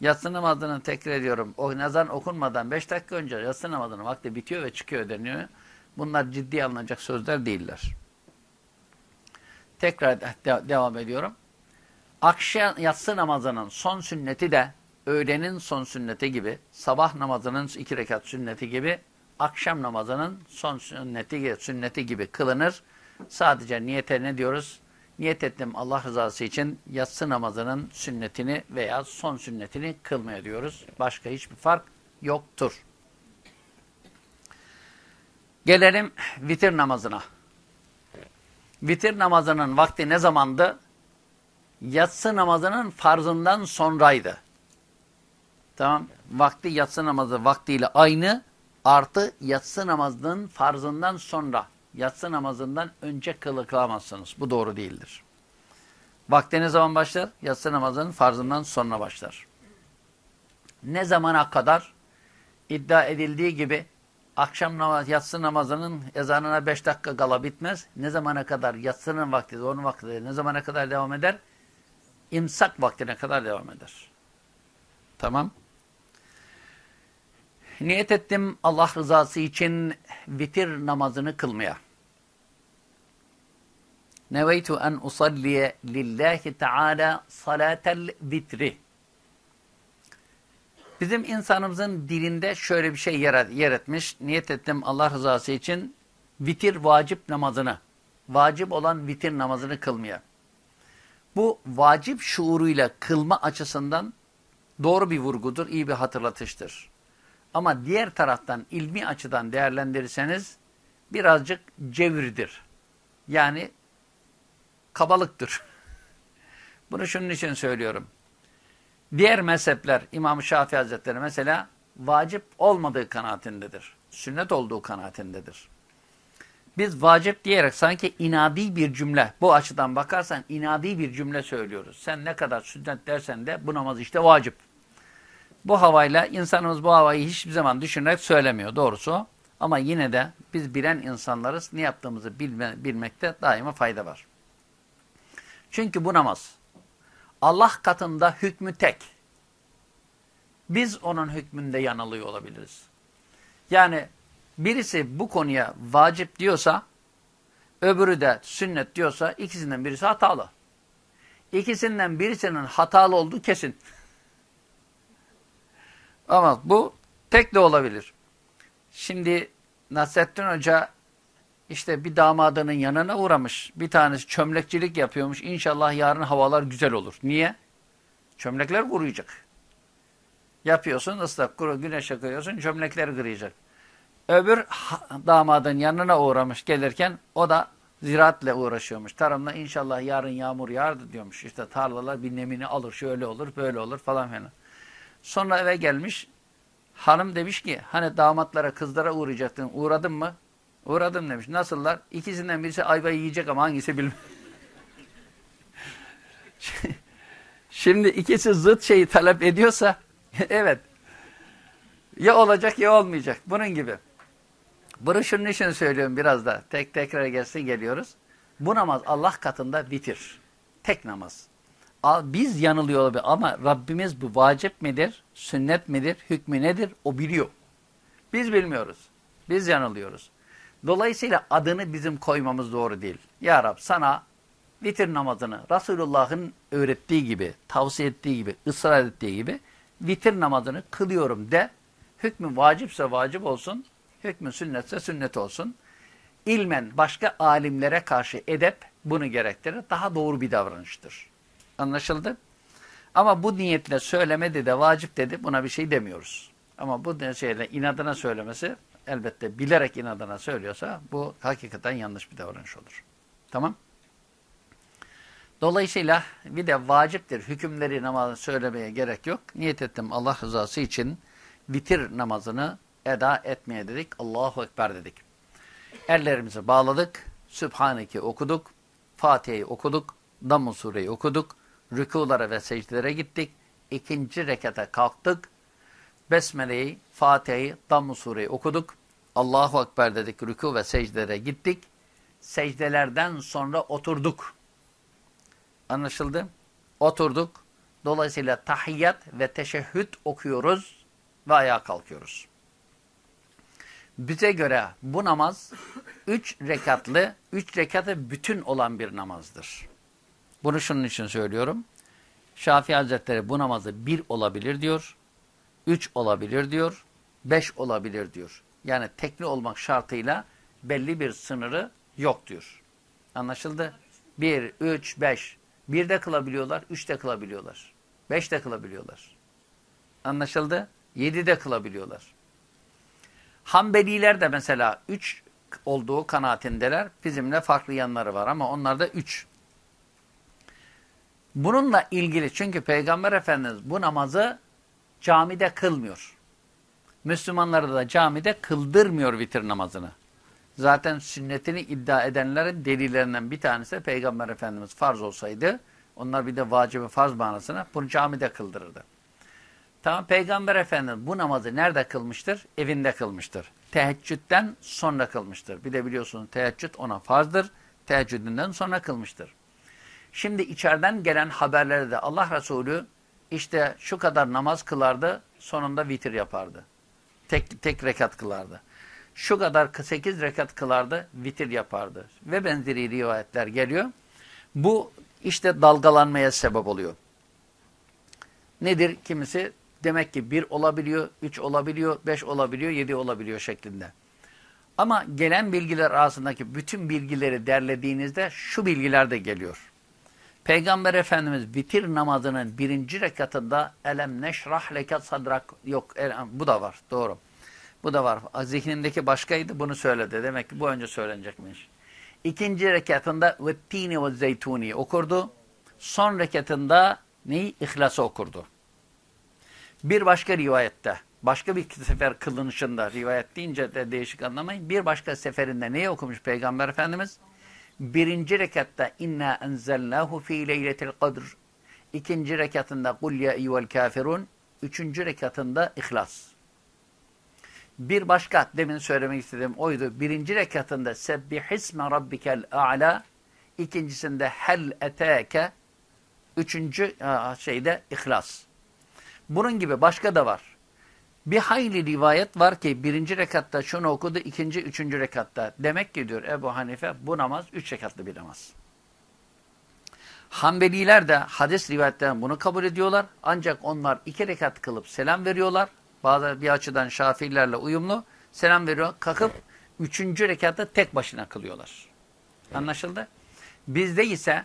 Yatsı namazını tekrar ediyorum. O nazan okunmadan 5 dakika önce yatsı namazının vakti bitiyor ve çıkıyor deniyor. Bunlar ciddi alınacak sözler değiller. Tekrar de devam ediyorum. Akşam yatsı namazının son sünneti de öğlenin son sünneti gibi, sabah namazının iki rekat sünneti gibi, akşam namazının son sünneti, sünneti gibi kılınır. Sadece niyete ne diyoruz? Niyet ettim Allah rızası için yatsı namazının sünnetini veya son sünnetini kılmaya diyoruz. Başka hiçbir fark yoktur. Gelelim vitir namazına. Vitir namazının vakti ne zamandı? Yatsı namazının farzından sonraydı. Tamam. Vakti yatsı namazı vaktiyle aynı artı yatsı namazının farzından sonra yatsı namazından önce kılıklamazsınız. Bu doğru değildir. Vakti ne zaman başlar? Yatsı namazının farzından sonra başlar. Ne zamana kadar? iddia edildiği gibi akşam namaz, yatsı namazının ezanına beş dakika kala bitmez. Ne zamana kadar yatsının vakti, onun vakti ne zamana kadar devam eder? İmsak vaktine kadar devam eder. Tamam. Niyet ettim Allah rızası için vitir namazını kılmaya. Neveytu en usalliye lillahi teala salatel vitri. Bizim insanımızın dilinde şöyle bir şey yer etmiş. Niyet ettim Allah rızası için vitir vacip namazını, vacip olan vitir namazını kılmaya. Bu vacip şuuruyla kılma açısından doğru bir vurgudur, iyi bir hatırlatıştır. Ama diğer taraftan ilmi açıdan değerlendirirseniz birazcık cevirdir. Yani kabalıktır. Bunu şunun için söylüyorum. Diğer mezhepler, İmam Şafii Hazretleri mesela vacip olmadığı kanaatindedir. Sünnet olduğu kanaatindedir. Biz vacip diyerek sanki inadi bir cümle, bu açıdan bakarsan inadi bir cümle söylüyoruz. Sen ne kadar sünnet dersen de bu namaz işte vacip. Bu havayla insanımız bu havayı hiçbir zaman düşünerek söylemiyor doğrusu. Ama yine de biz bilen insanlarız. Ne yaptığımızı bilme, bilmekte daima fayda var. Çünkü bu namaz Allah katında hükmü tek. Biz onun hükmünde yanılıyor olabiliriz. Yani birisi bu konuya vacip diyorsa, öbürü de sünnet diyorsa ikisinden birisi hatalı. İkisinden birisinin hatalı olduğu kesin. Ama bu tek de olabilir. Şimdi Nasrettin Hoca işte bir damadının yanına uğramış. Bir tanesi çömlekçilik yapıyormuş. İnşallah yarın havalar güzel olur. Niye? Çömlekler kuruyacak. Yapıyorsun ıslak kuru güneşe koyuyorsun çömlekler kuruyacak. Öbür damadın yanına uğramış gelirken o da ziraatle uğraşıyormuş. Tarımla inşallah yarın yağmur yağardı diyormuş. İşte tarlalar bir nemini alır şöyle olur böyle olur falan filan. Sonra eve gelmiş. Hanım demiş ki hani damatlara kızlara uğrayacaktın uğradın mı? Uğradım demiş. Nasıllar? İkisinden birisi ayva yiyecek ama hangisi bilmem. Şimdi ikisi zıt şeyi talep ediyorsa evet ya olacak ya olmayacak. Bunun gibi. Bunu şunun için söylüyorum biraz da. Tek tekrar gelsin geliyoruz. Bu namaz Allah katında bitir. tek namaz. Biz yanılıyor olabilir ama Rabbimiz bu vacip midir, sünnet midir, hükmü nedir o biliyor. Biz bilmiyoruz. Biz yanılıyoruz. Dolayısıyla adını bizim koymamız doğru değil. Ya Rab sana vitir namazını Resulullah'ın öğrettiği gibi, tavsiye ettiği gibi, ısrar ettiği gibi vitir namazını kılıyorum de. Hükmü vacipse vacip olsun, hükmü sünnetse sünnet olsun. İlmen başka alimlere karşı edep bunu gerektirir. Daha doğru bir davranıştır. Anlaşıldı? Ama bu niyetle söylemedi de vacip dedi buna bir şey demiyoruz. Ama bu şeyle inadına söylemesi elbette bilerek inadına söylüyorsa bu hakikaten yanlış bir davranış olur. Tamam? Dolayısıyla bir de vaciptir. Hükümleri namazı söylemeye gerek yok. Niyet ettim Allah rızası için vitir namazını eda etmeye dedik. Allahu Ekber dedik. Ellerimizi bağladık. Sübhaneke okuduk. Fatiha'yı okuduk. Damm sureyi okuduk. Rükulara ve secdelere gittik. İkinci rekata kalktık. Besmele'yi, Fatiha'yı, Damm sureyi okuduk. Allahu Ekber dedik. Rükû ve secdelere gittik. Secdelerden sonra oturduk. Anlaşıldı? Oturduk. Dolayısıyla tahiyyat ve teşehhüd okuyoruz ve ayağa kalkıyoruz. Bize göre bu namaz üç rekatlı, üç rekatı bütün olan bir namazdır. Bunu şunun için söylüyorum. Şafii Hazretleri bu namazı bir olabilir diyor, üç olabilir diyor, beş olabilir diyor. Yani tekli olmak şartıyla belli bir sınırı yok diyor. Anlaşıldı? Bir, üç, beş. Bir de kılabiliyorlar, üç de kılabiliyorlar. Beş de kılabiliyorlar. Anlaşıldı? Yedi de kılabiliyorlar. Hanbeliler de mesela üç olduğu kanaatindeler. Bizimle farklı yanları var ama onlarda üç. Bununla ilgili çünkü Peygamber Efendimiz bu namazı camide kılmıyor. Müslümanları da camide kıldırmıyor vitir namazını. Zaten sünnetini iddia edenlerin delillerinden bir tanesi Peygamber Efendimiz farz olsaydı onlar bir de vacibi farz manasına bunu camide kıldırırdı. Tamam Peygamber Efendimiz bu namazı nerede kılmıştır? Evinde kılmıştır. Teheccüden sonra kılmıştır. Bir de biliyorsunuz teheccüd ona farzdır. Teheccüdünden sonra kılmıştır. Şimdi içeriden gelen haberlerde de Allah Resulü işte şu kadar namaz kılardı sonunda vitir yapardı. Tek, tek rekat kılardı. Şu kadar 8 rekat kılardı vitir yapardı. Ve benzeri rivayetler geliyor. Bu işte dalgalanmaya sebep oluyor. Nedir? Kimisi demek ki bir olabiliyor, üç olabiliyor, beş olabiliyor, yedi olabiliyor şeklinde. Ama gelen bilgiler arasındaki bütün bilgileri derlediğinizde şu bilgiler de geliyor. Peygamber Efendimiz vitir namazının birinci rekatında elem neşrah lekat sadrak yok bu da var doğru. Bu da var. Zihnindeki başkaydı bunu söyledi. Demek ki bu önce söylenecekmiş. İkinci rekatında ve tini ve zeytuni okurdu. Son rekatında neyi? İhlası okurdu. Bir başka rivayette, başka bir sefer kılınışında, rivayet deyince de değişik anlamayın. Bir başka seferinde neyi okumuş Peygamber Efendimiz? Birinci rekatta inna enzelnahu fi leyletil kadr. İkinci rekatında kul ya eyyuvel kafirun. Üçüncü rekatında ihlas. Bir başka demin söylemek istediğim oydu. Birinci rekatında sebbihisme rabbikel a'la. İkincisinde hel eteke. Üçüncü şeyde ihlas. Bunun gibi başka da var. Bir hayli rivayet var ki birinci rekatta şunu okudu, ikinci, üçüncü rekatta. Demek ki diyor Ebu Hanife bu namaz üç rekatlı bir namaz. Hanbeliler de hadis rivayetten bunu kabul ediyorlar. Ancak onlar iki rekat kılıp selam veriyorlar. Bazı bir açıdan şafilerle uyumlu. Selam veriyor. Kalkıp üçüncü rekatta tek başına kılıyorlar. Anlaşıldı? Bizde ise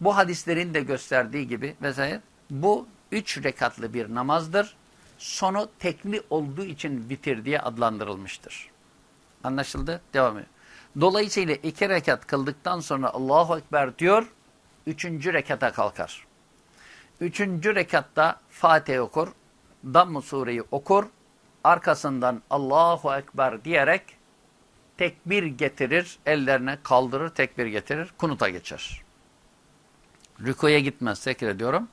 bu hadislerin de gösterdiği gibi vesaire bu üç rekatlı bir namazdır. Sonu tekli olduğu için vitir diye adlandırılmıştır. Anlaşıldı? Devam ediyor. Dolayısıyla iki rekat kıldıktan sonra Allahu Ekber diyor, üçüncü rekata kalkar. Üçüncü rekatta Fatih okur, Damm-ı sureyi okur, arkasından Allahu Ekber diyerek tekbir getirir, ellerine kaldırır, tekbir getirir, kunuta geçer. Rükuya gitmez, tekrar ediyorum.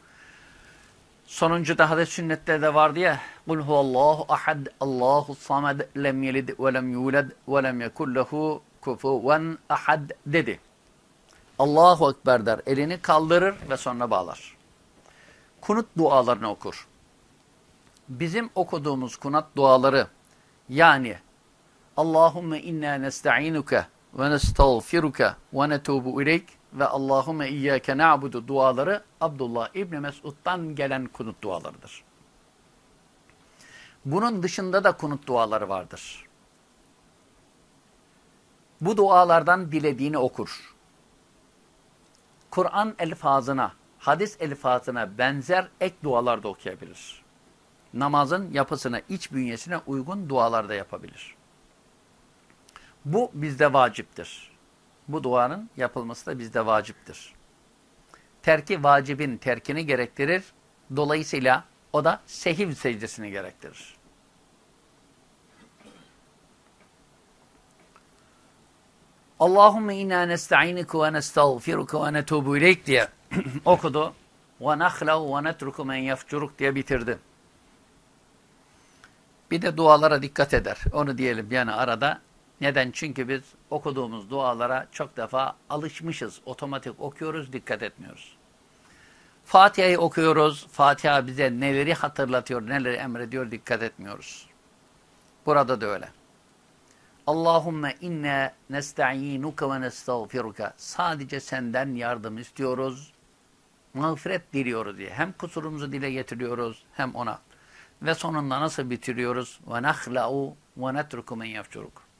Sonuncu da hadis sünnette de vardı ya. Kul huvallahu ahad, Allahu samed, lem yelid ve lem yulad ve lem yekul lehu kufuven ahad dedi. Allahu Ekber der. Elini kaldırır ve sonra bağlar. Kunut dualarını okur. Bizim okuduğumuz kunat duaları yani Allahümme inna nesta'inuke ve nestağfiruke ve netubu ileyk ve Allahümme iyyâke na'budu duaları Abdullah İbni Mesud'dan gelen kunut dualarıdır. Bunun dışında da kunut duaları vardır. Bu dualardan dilediğini okur. Kur'an elfazına, hadis elfazına benzer ek dualar da okuyabilir. Namazın yapısına, iç bünyesine uygun dualar da yapabilir. Bu bizde vaciptir. Bu duanın yapılması da bizde vaciptir. Terki vacibin terkini gerektirir. Dolayısıyla o da sehiv secdesini gerektirir. Allahümme inna nesta'inuke ve nestağfiruke ve netubu ileyk diye okudu. Ve nahlev ve netruku men yefcuruk diye bitirdi. Bir de dualara dikkat eder. Onu diyelim yani arada. Neden? Çünkü biz okuduğumuz dualara çok defa alışmışız. Otomatik okuyoruz, dikkat etmiyoruz. Fatiha'yı okuyoruz. Fatiha bize neleri hatırlatıyor, neleri emrediyor dikkat etmiyoruz. Burada da öyle. Allahümme inne nesta'inuke ve nestağfiruke. Sadece senden yardım istiyoruz. Mağfiret diliyoruz diye. Hem kusurumuzu dile getiriyoruz hem ona. Ve sonunda nasıl bitiriyoruz? Ve nahla'u ve netruku men yafçuruk.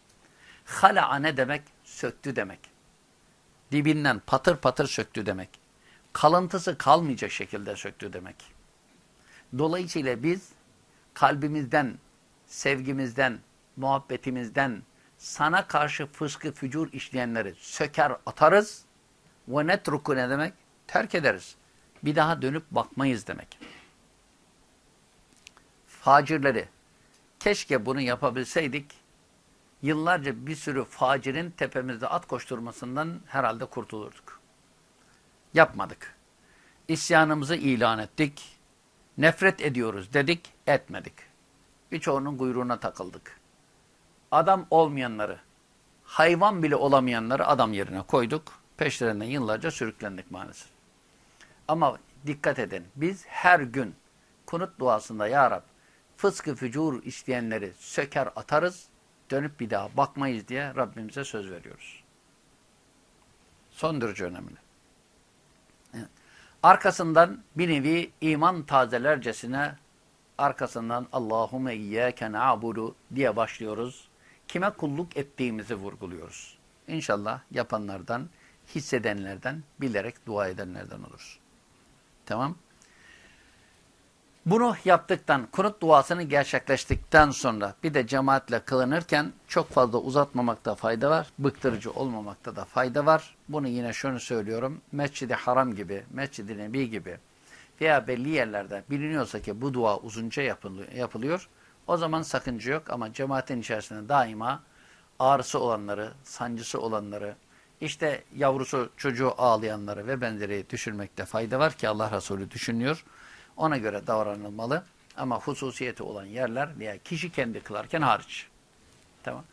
Hala'a ne demek? Söktü demek. Dibinden patır patır söktü demek. Kalıntısı kalmayacak şekilde söktü demek. Dolayısıyla biz kalbimizden, sevgimizden, muhabbetimizden sana karşı fıskı fücur işleyenleri söker atarız. Ve netruku ne demek? Terk ederiz. Bir daha dönüp bakmayız demek. Facirleri. Keşke bunu yapabilseydik. Yıllarca bir sürü facirin tepemizde at koşturmasından herhalde kurtulurduk. Yapmadık. İsyanımızı ilan ettik. Nefret ediyoruz dedik, etmedik. Birçoğunun kuyruğuna takıldık adam olmayanları, hayvan bile olamayanları adam yerine koyduk. Peşlerinden yıllarca sürüklendik maalesef. Ama dikkat edin, biz her gün kunut duasında Ya Rab, fıskı fücur isteyenleri söker atarız, dönüp bir daha bakmayız diye Rabbimize söz veriyoruz. Son derece önemli. Evet. Arkasından bir nevi iman tazelercesine arkasından Allahume iyyâke na'budu diye başlıyoruz kime kulluk ettiğimizi vurguluyoruz. İnşallah yapanlardan, hissedenlerden, bilerek dua edenlerden oluruz. Tamam. Bunu yaptıktan, kunut duasını gerçekleştikten sonra bir de cemaatle kılınırken çok fazla uzatmamakta fayda var. Bıktırıcı olmamakta da fayda var. Bunu yine şunu söylüyorum. Mescid-i Haram gibi, Mescid-i Nebi gibi veya belli yerlerde biliniyorsa ki bu dua uzunca yapılıyor o zaman sakınca yok ama cemaatin içerisinde daima ağrısı olanları, sancısı olanları, işte yavrusu çocuğu ağlayanları ve benzeri düşürmekte fayda var ki Allah Resulü düşünüyor. Ona göre davranılmalı. Ama hususiyeti olan yerler veya kişi kendi kılarken hariç. Tamam.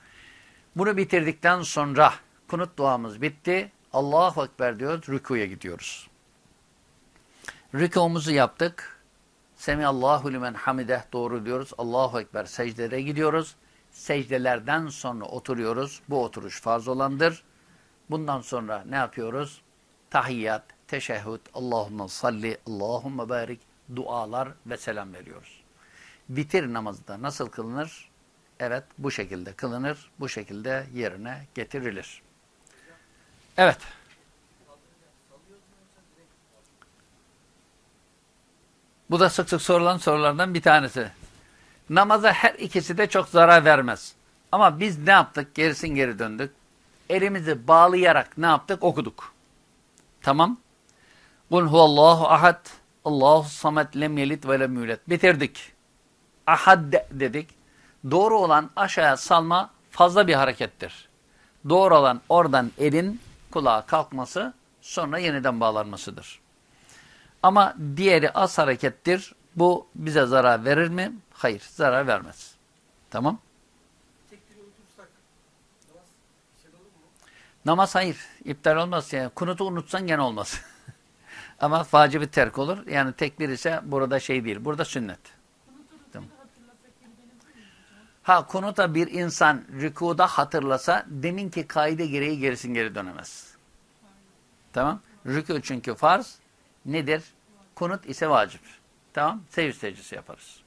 Bunu bitirdikten sonra kunut duamız bitti. Allahu Ekber diyoruz, rükuya gidiyoruz. Rükumuzu yaptık. Semiyallahu limen hamideh doğru diyoruz. Allahu Ekber secdelere gidiyoruz. Secdelerden sonra oturuyoruz. Bu oturuş farz olandır. Bundan sonra ne yapıyoruz? Tahiyyat, teşehhüd, Allahümme salli, Allahümme barik, dualar ve selam veriyoruz. Vitir namazı da nasıl kılınır? Evet bu şekilde kılınır, bu şekilde yerine getirilir. Evet. Bu da sık sık sorulan sorulardan bir tanesi. Namaza her ikisi de çok zarar vermez. Ama biz ne yaptık? Gerisin geri döndük. Elimizi bağlayarak ne yaptık? Okuduk. Tamam. Kul huvallahu ahad. Allahu samet lem yelit ve lem yulet. Bitirdik. Ahad dedik. Doğru olan aşağıya salma fazla bir harekettir. Doğru olan oradan elin kulağa kalkması sonra yeniden bağlanmasıdır. Ama diğeri az harekettir. Bu bize zarar verir mi? Hayır, zarar vermez. Tamam? Namaz hayır. iptal olmaz. Yani kunutu unutsan gene olmaz. Ama faci bir terk olur. Yani tekbir ise burada şey değil. Burada sünnet. Ha kunuta bir insan rükuda hatırlasa deminki kaide gereği gerisin geri dönemez. Tamam. Rükû çünkü farz. Nedir? Kunut ise vacip. Tamam. Secde secdesi yaparız.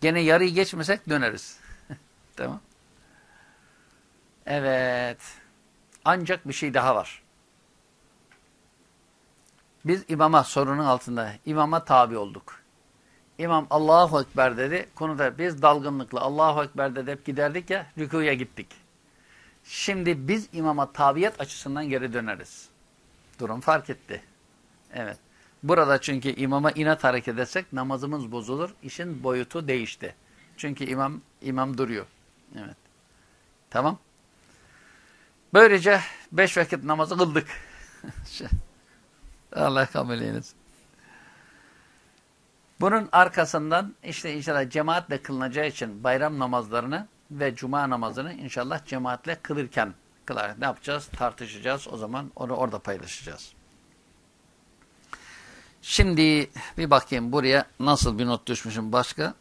Gene yarıyı geçmesek döneriz. tamam. Evet. Ancak bir şey daha var. Biz imama sorunun altında imama tabi olduk. İmam Allahu Ekber dedi. Konuda biz dalgınlıkla Allahu Ekber dedi hep giderdik ya rükuya gittik. Şimdi biz imama tabiyet açısından geri döneriz. Durum fark etti. Evet. Burada çünkü imama inat hareket etsek namazımız bozulur. İşin boyutu değişti. Çünkü imam imam duruyor. Evet. Tamam. Böylece beş vakit namazı kıldık. Allah kabul eylesin. Bunun arkasından işte inşallah cemaatle kılınacağı için bayram namazlarını ve cuma namazını inşallah cemaatle kılırken kılar. Ne yapacağız? Tartışacağız. O zaman onu orada paylaşacağız. Şimdi bir bakayım buraya nasıl bir not düşmüşüm başka.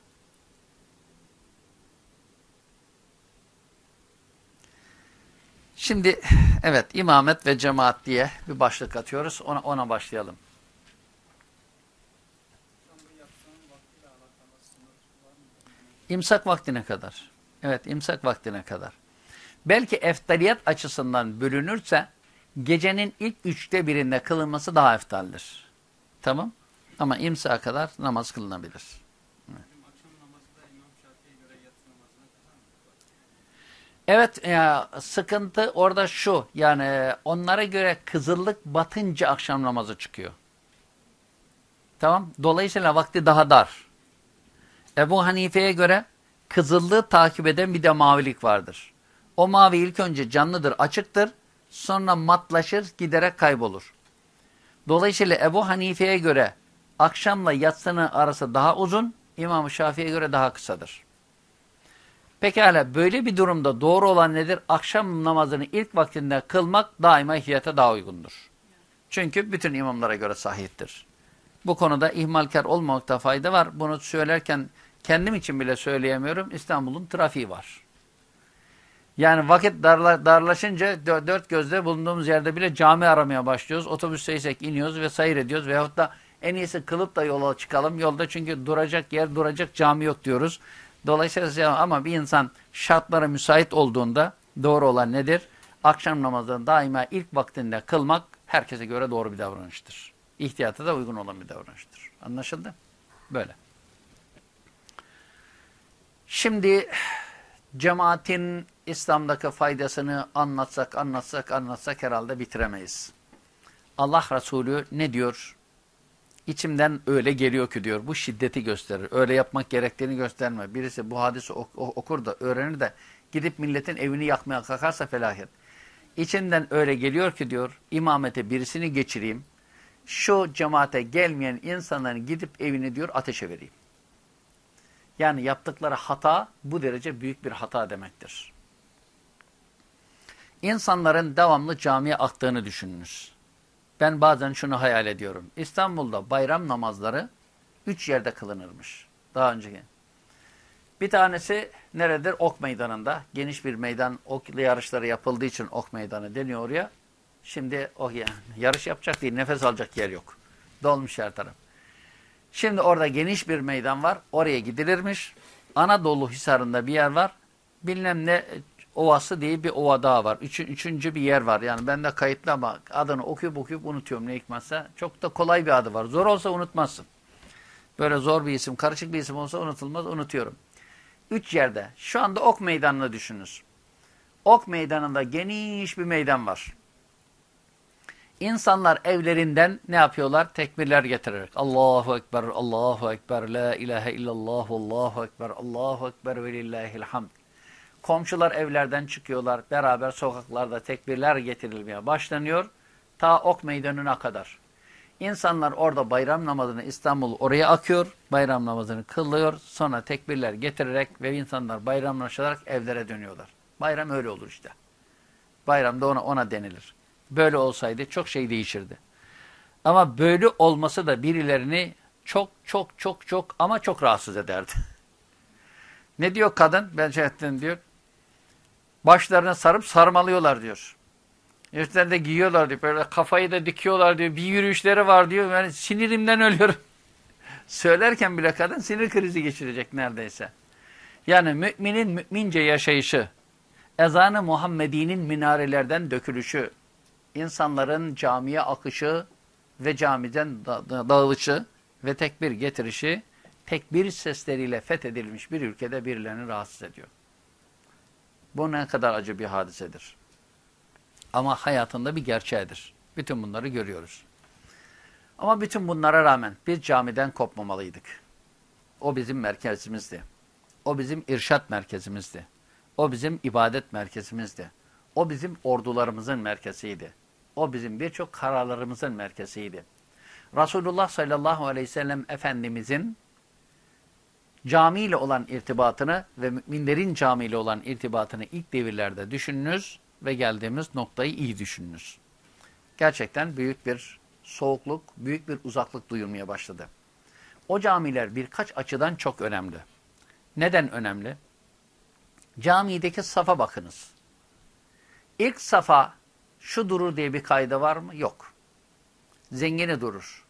Şimdi evet imamet ve cemaat diye bir başlık atıyoruz. Ona, ona başlayalım. İmsak vaktine kadar. Evet imsak vaktine kadar. Belki eftaliyet açısından bölünürse gecenin ilk üçte birinde kılınması daha eftaldir. Tamam. Ama imsağa kadar namaz kılınabilir. Evet ya sıkıntı orada şu yani onlara göre kızıllık batınca akşam namazı çıkıyor. Tamam. Dolayısıyla vakti daha dar. Ebu Hanife'ye göre kızıllığı takip eden bir de mavilik vardır. O mavi ilk önce canlıdır, açıktır. Sonra matlaşır, giderek kaybolur. Dolayısıyla Ebu Hanife'ye göre akşamla yatsının arası daha uzun, İmam-ı Şafii'ye göre daha kısadır. Pekala böyle bir durumda doğru olan nedir? Akşam namazını ilk vaktinde kılmak daima ihtiyata daha uygundur. Çünkü bütün imamlara göre sahihtir. Bu konuda ihmalkar olmamakta fayda var. Bunu söylerken kendim için bile söyleyemiyorum. İstanbul'un trafiği var. Yani vakit darla, darlaşınca dört gözle bulunduğumuz yerde bile cami aramaya başlıyoruz. Otobüsteysek iniyoruz ve sayır ediyoruz. Veyahut da en iyisi kılıp da yola çıkalım. Yolda çünkü duracak yer, duracak cami yok diyoruz. Dolayısıyla ama bir insan şartlara müsait olduğunda doğru olan nedir? Akşam namazını daima ilk vaktinde kılmak herkese göre doğru bir davranıştır. İhtiyata da uygun olan bir davranıştır. Anlaşıldı? Böyle. Şimdi cemaatin İslam'daki faydasını anlatsak, anlatsak, anlatsak herhalde bitiremeyiz. Allah Resulü ne diyor? İçimden öyle geliyor ki diyor. Bu şiddeti gösterir. Öyle yapmak gerektiğini gösterme. Birisi bu hadisi okur da öğrenir de gidip milletin evini yakmaya kalkarsa felaket. İçinden öyle geliyor ki diyor imamete birisini geçireyim. Şu cemaate gelmeyen insanların gidip evini diyor ateşe vereyim. Yani yaptıkları hata bu derece büyük bir hata demektir. İnsanların devamlı camiye aktığını düşününüz. Ben bazen şunu hayal ediyorum. İstanbul'da bayram namazları üç yerde kılınırmış. Daha önceki. Bir tanesi neredir? Ok meydanında. Geniş bir meydan. Ok yarışları yapıldığı için ok meydanı deniyor oraya. Şimdi oh yani yarış yapacak değil. Nefes alacak yer yok. Dolmuş her taraf. Şimdi orada geniş bir meydan var. Oraya gidilirmiş. Anadolu Hisarı'nda bir yer var. Bilmem ne Ovası diye bir ova daha var. Üç, üçüncü bir yer var. Yani ben de kayıtlı ama adını okuyup okuyup unutuyorum ne hikmetse. Çok da kolay bir adı var. Zor olsa unutmazsın. Böyle zor bir isim, karışık bir isim olsa unutulmaz, unutuyorum. Üç yerde. Şu anda ok meydanını düşününüz. Ok meydanında geniş bir meydan var. İnsanlar evlerinden ne yapıyorlar? Tekbirler getirerek. Allahu Ekber, Allahu Ekber, La ilahe illallah, Allahu Ekber, Allahu Ekber ve lillahil hamd. Komşular evlerden çıkıyorlar. Beraber sokaklarda tekbirler getirilmeye başlanıyor. Ta ok meydanına kadar. İnsanlar orada bayram namazını İstanbul oraya akıyor. Bayram namazını kılıyor. Sonra tekbirler getirerek ve insanlar bayramlaşarak evlere dönüyorlar. Bayram öyle olur işte. Bayramda ona, ona denilir. Böyle olsaydı çok şey değişirdi. Ama böyle olması da birilerini çok çok çok çok ama çok rahatsız ederdi. ne diyor kadın? Ben şey diyor. Başlarına sarıp sarmalıyorlar diyor. Üstlerinde giyiyorlar diyor. Böyle kafayı da dikiyorlar diyor. Bir yürüyüşleri var diyor. Yani sinirimden ölüyorum. Söylerken bile kadın sinir krizi geçirecek neredeyse. Yani müminin mümince yaşayışı, ezanı Muhammedi'nin minarelerden dökülüşü, insanların camiye akışı ve camiden dağılışı ve tekbir getirişi, tekbir sesleriyle fethedilmiş bir ülkede birilerini rahatsız ediyor. Bu ne kadar acı bir hadisedir. Ama hayatında bir gerçeğidir. Bütün bunları görüyoruz. Ama bütün bunlara rağmen biz camiden kopmamalıydık. O bizim merkezimizdi. O bizim irşat merkezimizdi. O bizim ibadet merkezimizdi. O bizim ordularımızın merkeziydi. O bizim birçok kararlarımızın merkeziydi. Resulullah sallallahu aleyhi ve sellem Efendimizin camiyle olan irtibatını ve müminlerin camiyle olan irtibatını ilk devirlerde düşününüz ve geldiğimiz noktayı iyi düşününüz. Gerçekten büyük bir soğukluk, büyük bir uzaklık duyulmaya başladı. O camiler birkaç açıdan çok önemli. Neden önemli? Camideki safa bakınız. İlk safa şu durur diye bir kayda var mı? Yok. Zengini durur.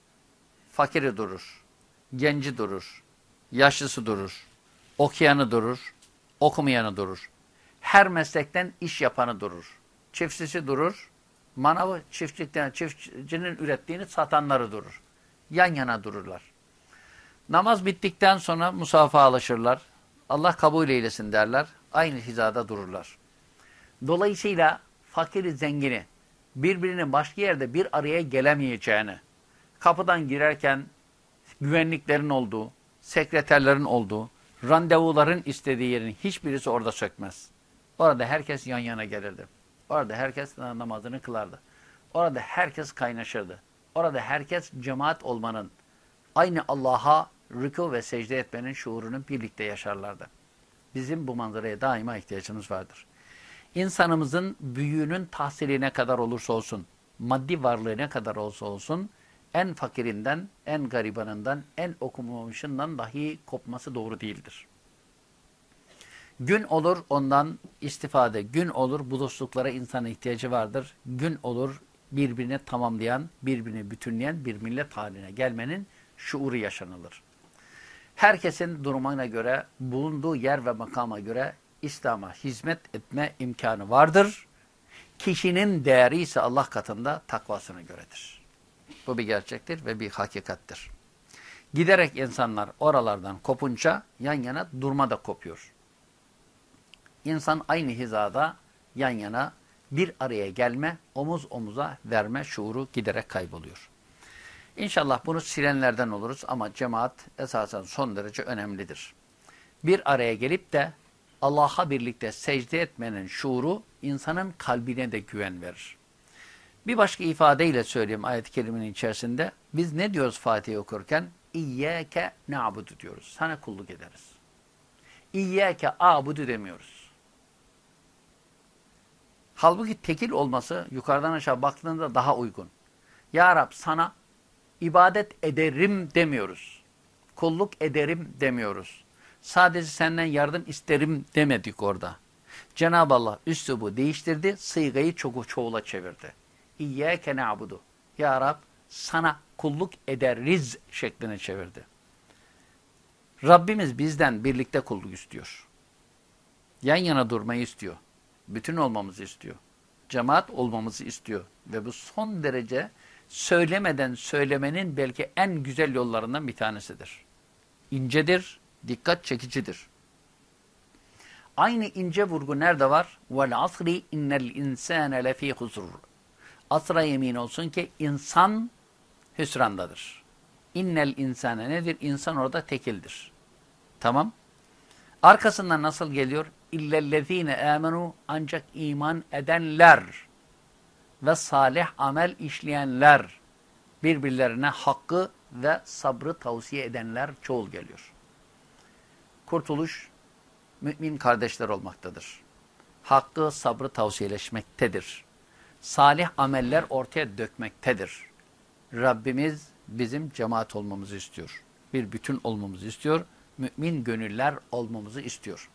Fakiri durur. Genci durur. Yaşlısı durur. Okuyanı durur. Okumayanı durur. Her meslekten iş yapanı durur. Çiftçisi durur. Manavı çiftçikten, çiftçinin ürettiğini satanları durur. Yan yana dururlar. Namaz bittikten sonra musafa alışırlar. Allah kabul eylesin derler. Aynı hizada dururlar. Dolayısıyla fakiri zengini birbirinin başka yerde bir araya gelemeyeceğini, kapıdan girerken güvenliklerin olduğu, sekreterlerin olduğu, randevuların istediği yerin hiçbirisi orada sökmez. Orada herkes yan yana gelirdi. Orada herkes namazını kılardı. Orada herkes kaynaşırdı. Orada herkes cemaat olmanın, aynı Allah'a rükû ve secde etmenin şuurunu birlikte yaşarlardı. Bizim bu manzaraya daima ihtiyacımız vardır. İnsanımızın büyüğünün tahsiline kadar olursa olsun, maddi varlığı ne kadar olsa olsun, en fakirinden, en garibanından, en okumamışından dahi kopması doğru değildir. Gün olur ondan istifade, gün olur bu dostluklara insana ihtiyacı vardır. Gün olur birbirini tamamlayan, birbirini bütünleyen bir millet haline gelmenin şuuru yaşanılır. Herkesin durumuna göre, bulunduğu yer ve makama göre İslam'a hizmet etme imkanı vardır. Kişinin değeri ise Allah katında takvasına göredir. Bu bir gerçektir ve bir hakikattir. Giderek insanlar oralardan kopunca yan yana durma da kopuyor. İnsan aynı hizada yan yana bir araya gelme, omuz omuza verme şuuru giderek kayboluyor. İnşallah bunu silenlerden oluruz ama cemaat esasen son derece önemlidir. Bir araya gelip de Allah'a birlikte secde etmenin şuuru insanın kalbine de güven verir. Bir başka ifadeyle söyleyeyim ayet-i kerimenin içerisinde. Biz ne diyoruz Fatih okurken? İyyâke na'budu diyoruz. Sana kulluk ederiz. İyyâke a'budu demiyoruz. Halbuki tekil olması yukarıdan aşağı baktığında daha uygun. Ya Rab sana ibadet ederim demiyoruz. Kulluk ederim demiyoruz. Sadece senden yardım isterim demedik orada. Cenab-ı Allah üslubu değiştirdi, sıygayı çoğu çoğula çevirdi. İyyâke na'budu. Ya Rab sana kulluk ederiz şekline çevirdi. Rabbimiz bizden birlikte kulluk istiyor. Yan yana durmayı istiyor. Bütün olmamızı istiyor. Cemaat olmamızı istiyor. Ve bu son derece söylemeden söylemenin belki en güzel yollarından bir tanesidir. İncedir, dikkat çekicidir. Aynı ince vurgu nerede var? Vel asri innel insane lefî husr. Asra yemin olsun ki insan hüsrandadır. İnnel insane nedir? İnsan orada tekildir. Tamam. Arkasından nasıl geliyor? İllellezîne âmenû ancak iman edenler ve salih amel işleyenler birbirlerine hakkı ve sabrı tavsiye edenler çoğul geliyor. Kurtuluş mümin kardeşler olmaktadır. hakkı sabrı tavsiyeleşmektedir. Salih ameller ortaya dökmektedir. Rabbimiz bizim cemaat olmamızı istiyor. Bir bütün olmamızı istiyor. Mümin gönüller olmamızı istiyor.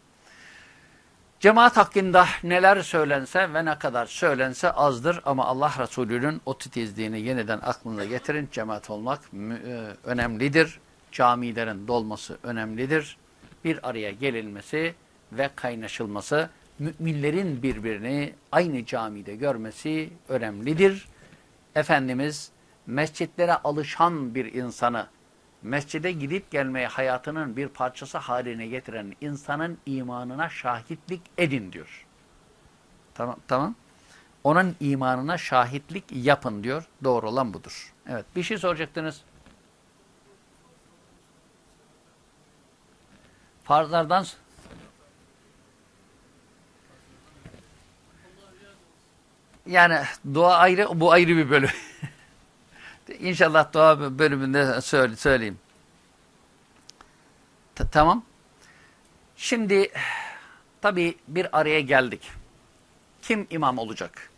Cemaat hakkında neler söylense ve ne kadar söylense azdır ama Allah Resulü'nün o titizliğini yeniden aklınıza getirin. Cemaat olmak e, önemlidir. Camilerin dolması önemlidir. Bir araya gelinmesi ve kaynaşılması, müminlerin birbirini aynı camide görmesi önemlidir. Efendimiz mescitlere alışan bir insanı mescide gidip gelmeyi hayatının bir parçası haline getiren insanın imanına şahitlik edin diyor. Tamam, tamam. Onun imanına şahitlik yapın diyor. Doğru olan budur. Evet, bir şey soracaktınız. Farzlardan yani dua ayrı, bu ayrı bir bölüm. İnşallah dua bölümünde söyle, söyleyeyim. T tamam. Şimdi tabi bir araya geldik. Kim imam olacak?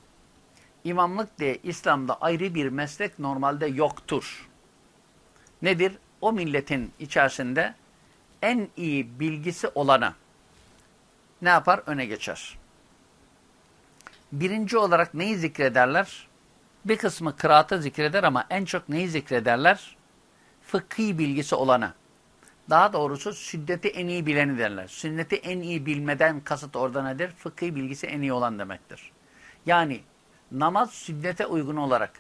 İmamlık diye İslam'da ayrı bir meslek normalde yoktur. Nedir? O milletin içerisinde en iyi bilgisi olanı ne yapar? Öne geçer. Birinci olarak neyi zikrederler? Bir kısmı kıraatı zikreder ama en çok neyi zikrederler? Fıkhi bilgisi olanı. Daha doğrusu sünneti en iyi bileni derler. Sünneti en iyi bilmeden kasıt orada nedir? Fıkhi bilgisi en iyi olan demektir. Yani namaz sünnete uygun olarak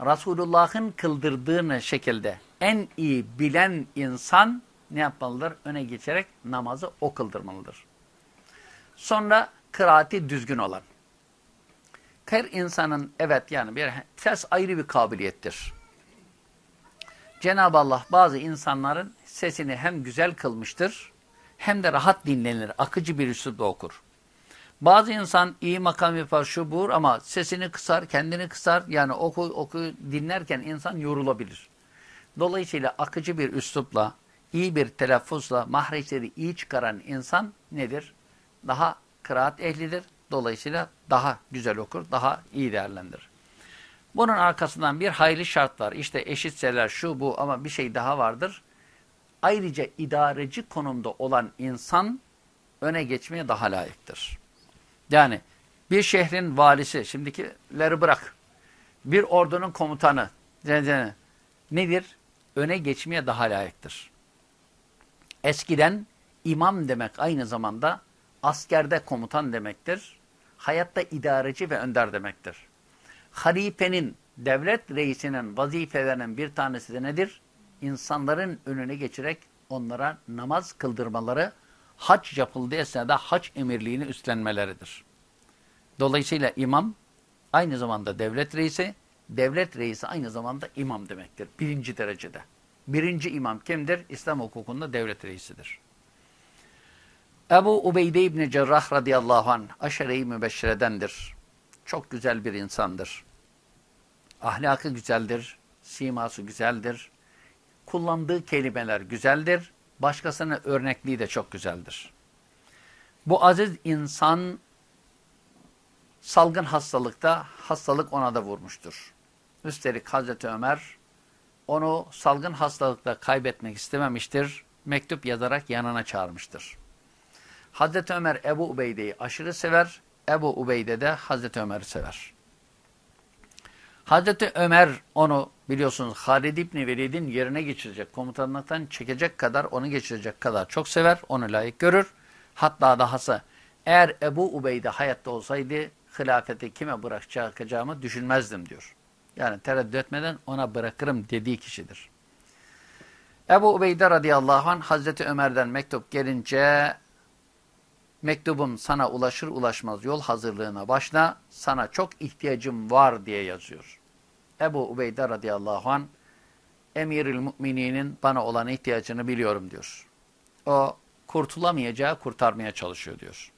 Resulullah'ın kıldırdığını şekilde en iyi bilen insan ne yapmalıdır? Öne geçerek namazı o kıldırmalıdır. Sonra kıraati düzgün olan. Her insanın evet yani bir ses ayrı bir kabiliyettir. Cenab-ı Allah bazı insanların sesini hem güzel kılmıştır hem de rahat dinlenir. Akıcı bir üslupla okur. Bazı insan iyi makam yapar şu buğur ama sesini kısar, kendini kısar. Yani oku, oku dinlerken insan yorulabilir. Dolayısıyla akıcı bir üslupla, iyi bir telaffuzla mahreçleri iyi çıkaran insan nedir? Daha kıraat ehlidir. Dolayısıyla daha güzel okur, daha iyi değerlendirir. Bunun arkasından bir hayli şart var. İşte eşitseler şu bu ama bir şey daha vardır. Ayrıca idareci konumda olan insan öne geçmeye daha layıktır. Yani bir şehrin valisi, şimdikileri bırak, bir ordunun komutanı nedir? Öne geçmeye daha layıktır. Eskiden imam demek aynı zamanda askerde komutan demektir. Hayatta idareci ve önder demektir. Halifenin, devlet reisinin vazifelerinden bir tanesi de nedir? İnsanların önüne geçerek onlara namaz kıldırmaları, hac yapıldığı esnada hac emirliğini üstlenmeleridir. Dolayısıyla imam aynı zamanda devlet reisi, devlet reisi aynı zamanda imam demektir. Birinci derecede. Birinci imam kimdir? İslam hukukunda devlet reisidir. Ebu Ubeyde İbni Cerrah radıyallahu anh aşere-i mübeşşiredendir. Çok güzel bir insandır. Ahlakı güzeldir, siması güzeldir. Kullandığı kelimeler güzeldir. Başkasına örnekliği de çok güzeldir. Bu aziz insan salgın hastalıkta hastalık ona da vurmuştur. Üstelik Hazreti Ömer onu salgın hastalıkta kaybetmek istememiştir. Mektup yazarak yanına çağırmıştır. Hazreti Ömer Ebu Ubeyde'yi aşırı sever. Ebu Ubeyde de Hazreti Ömer'i sever. Hazreti Ömer onu biliyorsunuz Halid İbni Velid'in yerine geçirecek, komutanlıktan çekecek kadar, onu geçirecek kadar çok sever, onu layık görür. Hatta dahası eğer Ebu Ubeyde hayatta olsaydı hilafeti kime bırakacağımı düşünmezdim diyor. Yani tereddüt etmeden ona bırakırım dediği kişidir. Ebu Ubeyde radıyallahu anh Hazreti Ömer'den mektup gelince mektubum sana ulaşır ulaşmaz yol hazırlığına başla, sana çok ihtiyacım var diye yazıyor. Ebu Ubeyde radıyallahu an emiril mümininin bana olan ihtiyacını biliyorum diyor. O kurtulamayacağı kurtarmaya çalışıyor diyor.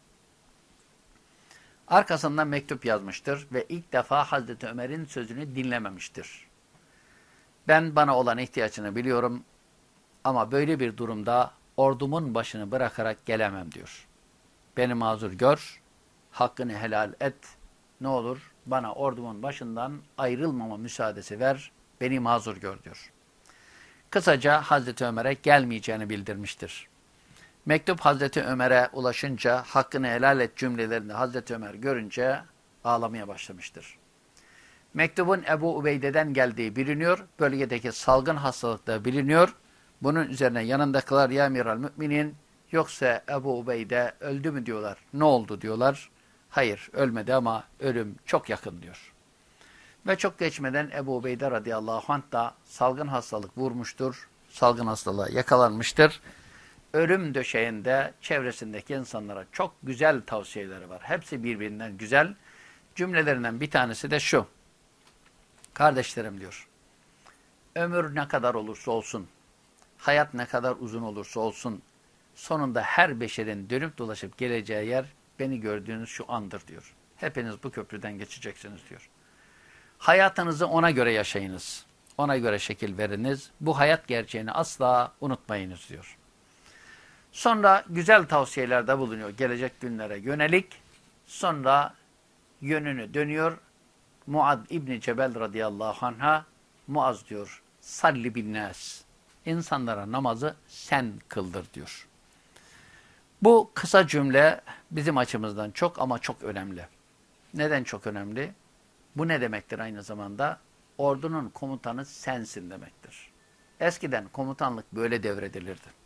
Arkasından mektup yazmıştır ve ilk defa Hazreti Ömer'in sözünü dinlememiştir. Ben bana olan ihtiyacını biliyorum ama böyle bir durumda ordumun başını bırakarak gelemem diyor. Beni mazur gör, hakkını helal et. Ne olur bana ordumun başından ayrılmama müsaadesi ver. Beni mazur gör diyor. Kısaca Hazreti Ömer'e gelmeyeceğini bildirmiştir. Mektup Hazreti Ömer'e ulaşınca hakkını helal et cümlelerini Hazreti Ömer görünce ağlamaya başlamıştır. Mektubun Ebu Ubeyde'den geldiği biliniyor. Bölgedeki salgın hastalıkta biliniyor. Bunun üzerine yanındakiler ya emiral müminin yoksa Ebu Ubeyde öldü mü diyorlar. Ne oldu diyorlar. Hayır ölmedi ama ölüm çok yakın diyor. Ve çok geçmeden Ebu Ubeyde radıyallahu anh da salgın hastalık vurmuştur. Salgın hastalığa yakalanmıştır. Ölüm döşeğinde çevresindeki insanlara çok güzel tavsiyeleri var. Hepsi birbirinden güzel. Cümlelerinden bir tanesi de şu. Kardeşlerim diyor. Ömür ne kadar olursa olsun, hayat ne kadar uzun olursa olsun, sonunda her beşerin dönüp dolaşıp geleceği yer beni gördüğünüz şu andır diyor. Hepiniz bu köprüden geçeceksiniz diyor. Hayatınızı ona göre yaşayınız. Ona göre şekil veriniz. Bu hayat gerçeğini asla unutmayınız diyor. Sonra güzel tavsiyelerde bulunuyor gelecek günlere yönelik. Sonra yönünü dönüyor. Muad İbni Cebel radıyallahu anh'a Muaz diyor. Salli bin nas. İnsanlara namazı sen kıldır diyor. Bu kısa cümle bizim açımızdan çok ama çok önemli. Neden çok önemli? Bu ne demektir aynı zamanda? Ordunun komutanı sensin demektir. Eskiden komutanlık böyle devredilirdi.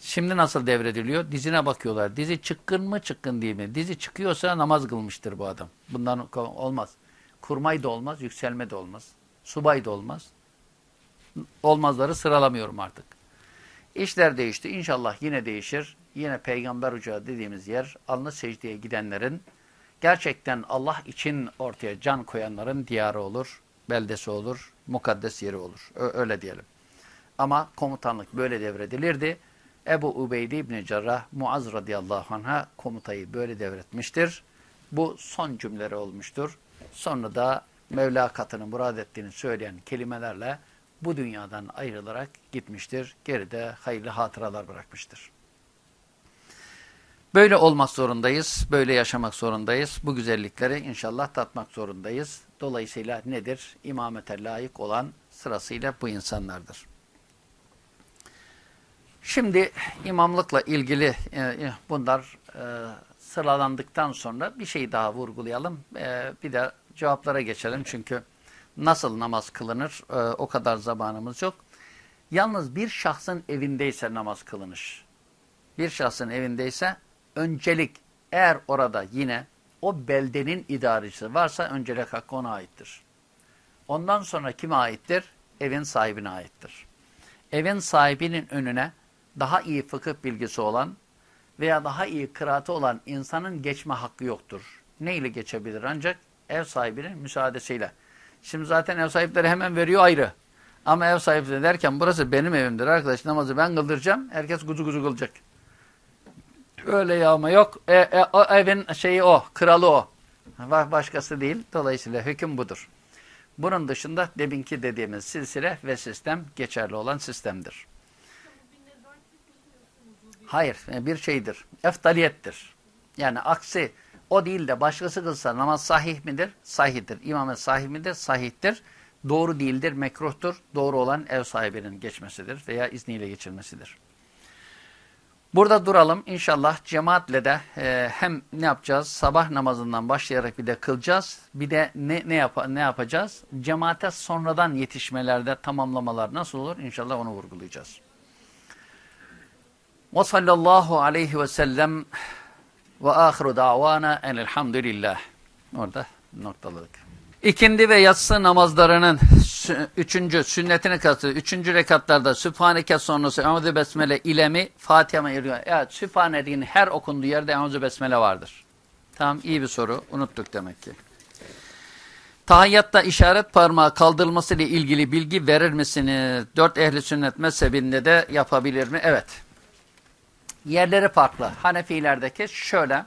Şimdi nasıl devrediliyor? Dizine bakıyorlar. Dizi çıkkın mı çıkkın değil mi? Dizi çıkıyorsa namaz kılmıştır bu adam. Bundan olmaz. Kurmay da olmaz, yükselme de olmaz. Subay da olmaz. Olmazları sıralamıyorum artık. İşler değişti. İnşallah yine değişir. Yine peygamber ucağı dediğimiz yer alnı secdeye gidenlerin gerçekten Allah için ortaya can koyanların diyarı olur, beldesi olur, mukaddes yeri olur. Öyle diyelim. Ama komutanlık böyle devredilirdi. Ebu Ubeyde İbni Cerrah Muaz radıyallahu anh'a komutayı böyle devretmiştir. Bu son cümleleri olmuştur. Sonra da Mevla katını murad ettiğini söyleyen kelimelerle bu dünyadan ayrılarak gitmiştir. Geride hayırlı hatıralar bırakmıştır. Böyle olmak zorundayız, böyle yaşamak zorundayız. Bu güzellikleri inşallah tatmak zorundayız. Dolayısıyla nedir? İmamete layık olan sırasıyla bu insanlardır. Şimdi imamlıkla ilgili e, e, bunlar e, sıralandıktan sonra bir şey daha vurgulayalım. Bir de cevaplara geçelim çünkü nasıl namaz kılınır e, o kadar zamanımız yok. Yalnız bir şahsın evindeyse namaz kılınır. Bir şahsın evindeyse öncelik eğer orada yine o beldenin idarecisi varsa öncelik hakkı ona aittir. Ondan sonra kime aittir? Evin sahibine aittir. Evin sahibinin önüne daha iyi fıkıh bilgisi olan veya daha iyi kıraatı olan insanın geçme hakkı yoktur. Ne ile geçebilir ancak? Ev sahibinin müsaadesiyle. Şimdi zaten ev sahipleri hemen veriyor ayrı. Ama ev sahipleri derken burası benim evimdir arkadaş namazı ben kıldıracağım. Herkes guzu guzu kılacak. Öyle yağma yok. E, e, o evin şeyi o, kralı o. Başkası değil. Dolayısıyla hüküm budur. Bunun dışında deminki dediğimiz silsile ve sistem geçerli olan sistemdir. Hayır, e, bir şeydir. Eftaliyettir. Yani aksi o değil de başkası kılsa namaz sahih midir? Sahihtir. İmamet sahih midir? Sahihtir. Doğru değildir, mekruhtur. Doğru olan ev sahibinin geçmesidir veya izniyle geçilmesidir. Burada duralım. İnşallah cemaatle de e, hem ne yapacağız? Sabah namazından başlayarak bir de kılacağız. Bir de ne, ne, yap ne yapacağız? Cemaate sonradan yetişmelerde tamamlamalar nasıl olur? İnşallah onu vurgulayacağız. Ve sallallahu aleyhi ve sellem ve ahiru davana enelhamdülillah. Orada noktaladık. İkindi ve yatsı namazlarının üçüncü sünnetini katı, üçüncü rekatlarda Sübhaneke sonrası Eûzü Besmele ilemi Fatiha'ma eriyor. Evet Sübhane'nin her okunduğu yerde Eûzü Besmele vardır. Tamam iyi bir soru. Unuttuk demek ki. Tahiyyatta işaret parmağı kaldırılması ile ilgili bilgi verir misiniz? Dört ehli sünnet mezhebinde de yapabilir mi? Evet yerleri farklı. Hanefilerdeki şöyle,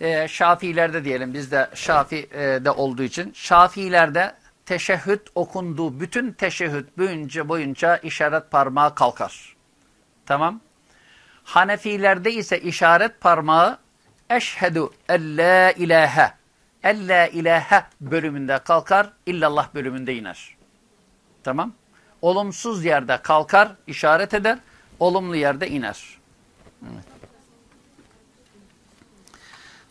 e, Şafilerde diyelim bizde Şafi'de olduğu için, Şafilerde teşehhüd okunduğu bütün teşehhüd boyunca, boyunca işaret parmağı kalkar. Tamam. Hanefilerde ise işaret parmağı Eşhedü en la ilahe. En la ilahe bölümünde kalkar, illallah bölümünde iner. Tamam. Olumsuz yerde kalkar, işaret eder, olumlu yerde iner.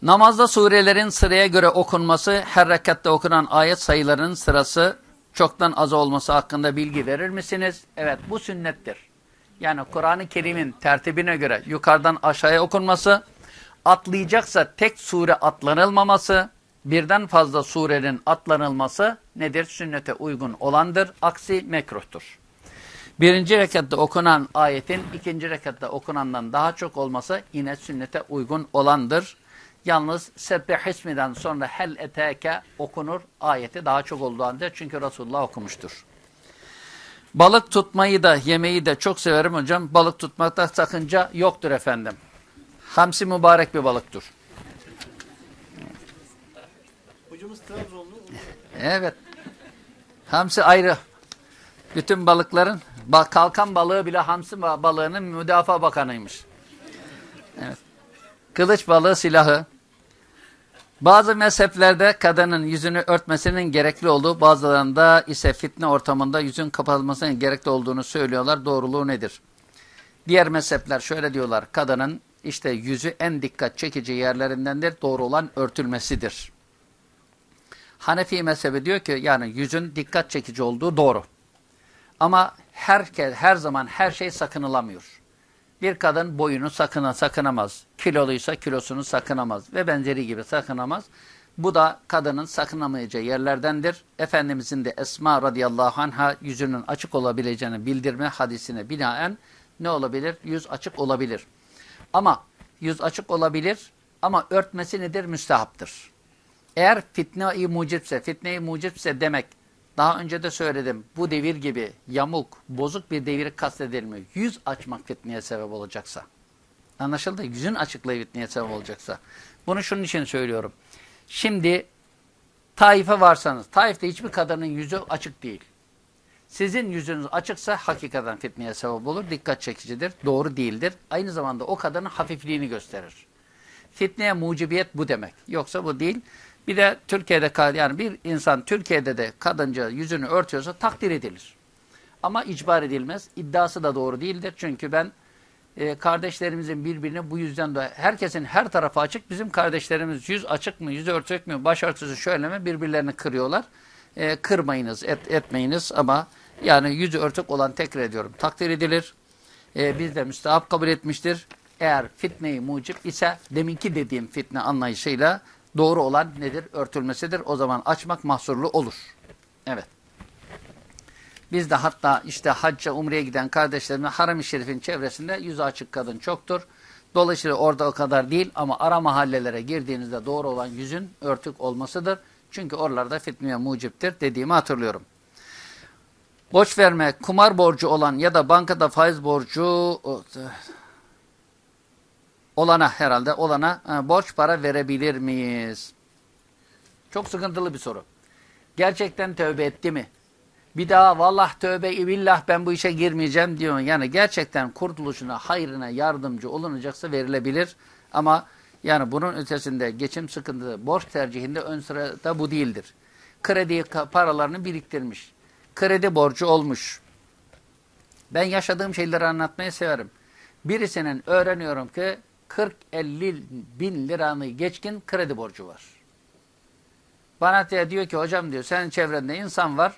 Namazda surelerin sıraya göre okunması, her rekatta okunan ayet sayılarının sırası çoktan az olması hakkında bilgi verir misiniz? Evet bu sünnettir. Yani Kur'an-ı Kerim'in tertibine göre yukarıdan aşağıya okunması, atlayacaksa tek sure atlanılmaması, birden fazla surenin atlanılması nedir? Sünnete uygun olandır. Aksi mekruhtur. Birinci rekatta okunan ayetin ikinci rekatta okunandan daha çok olması yine sünnete uygun olandır. Yalnız Sebbih ismiden sonra hel eteke okunur ayeti daha çok olduğu halde çünkü Resulullah okumuştur. Balık tutmayı da yemeyi de çok severim hocam. Balık tutmakta sakınca yoktur efendim. Hamsi mübarek bir balıktır. Hocamız Trabzonlu. Evet. Hamsi ayrı. Bütün balıkların kalkan balığı bile hamsi balığının müdafaa bakanıymış. Evet. Kılıç balığı silahı. Bazı mezheplerde kadının yüzünü örtmesinin gerekli olduğu, bazılarında ise fitne ortamında yüzün kapatılmasının gerekli olduğunu söylüyorlar. Doğruluğu nedir? Diğer mezhepler şöyle diyorlar. Kadının işte yüzü en dikkat çekici yerlerindendir. Doğru olan örtülmesidir. Hanefi mezhebi diyor ki yani yüzün dikkat çekici olduğu doğru. Ama herkes her zaman her şey sakınılamıyor. Bir kadın boyunu sakına, sakınamaz. Kiloluysa kilosunu sakınamaz ve benzeri gibi sakınamaz. Bu da kadının sakınamayacağı yerlerdendir. Efendimizin de Esma radıyallahu anh'a yüzünün açık olabileceğini bildirme hadisine binaen ne olabilir? Yüz açık olabilir. Ama yüz açık olabilir ama örtmesi nedir? Müstehaptır. Eğer fitne-i mucipse, fitne-i mucipse demek daha önce de söyledim. Bu devir gibi yamuk, bozuk bir deviri kastedilmiyor. Yüz açmak fitneye sebep olacaksa. Anlaşıldı? Yüzün açıklığı fitneye sebep olacaksa. Bunu şunun için söylüyorum. Şimdi Taif'e varsanız, Taif'te hiçbir kadının yüzü açık değil. Sizin yüzünüz açıksa hakikaten fitneye sebep olur. Dikkat çekicidir. Doğru değildir. Aynı zamanda o kadının hafifliğini gösterir. Fitneye mucibiyet bu demek. Yoksa bu değil. Bir de Türkiye'de yani bir insan Türkiye'de de kadınca yüzünü örtüyorsa takdir edilir. Ama icbar edilmez. İddiası da doğru değildir. Çünkü ben e, kardeşlerimizin birbirini bu yüzden de herkesin her tarafı açık. Bizim kardeşlerimiz yüz açık mı, yüzü örtük mü, başörtüsü şöyle mi birbirlerini kırıyorlar. E, kırmayınız, et, etmeyiniz ama yani yüzü örtük olan tekrar ediyorum. Takdir edilir. E, biz de müstahap kabul etmiştir. Eğer fitneyi mucip ise deminki dediğim fitne anlayışıyla Doğru olan nedir? Örtülmesidir. O zaman açmak mahsurlu olur. Evet. Biz de hatta işte hacca, umreye giden kardeşlerimle Haram-ı Şerif'in çevresinde yüzü açık kadın çoktur. Dolayısıyla orada o kadar değil ama ara mahallelere girdiğinizde doğru olan yüzün örtük olmasıdır. Çünkü oralarda fitneye muciptir dediğimi hatırlıyorum. Borç verme, kumar borcu olan ya da bankada faiz borcu olana herhalde olana e, borç para verebilir miyiz? Çok sıkıntılı bir soru. Gerçekten tövbe etti mi? Bir daha vallah tövbe billah ben bu işe girmeyeceğim diyor. Yani gerçekten kurtuluşuna, hayrına yardımcı olunacaksa verilebilir. Ama yani bunun ötesinde geçim sıkıntısı, borç tercihinde ön sırada bu değildir. Kredi paralarını biriktirmiş. Kredi borcu olmuş. Ben yaşadığım şeyleri anlatmayı severim. Birisinin öğreniyorum ki 40-50 bin liranı geçkin kredi borcu var. Bana diyor ki hocam diyor senin çevrende insan var.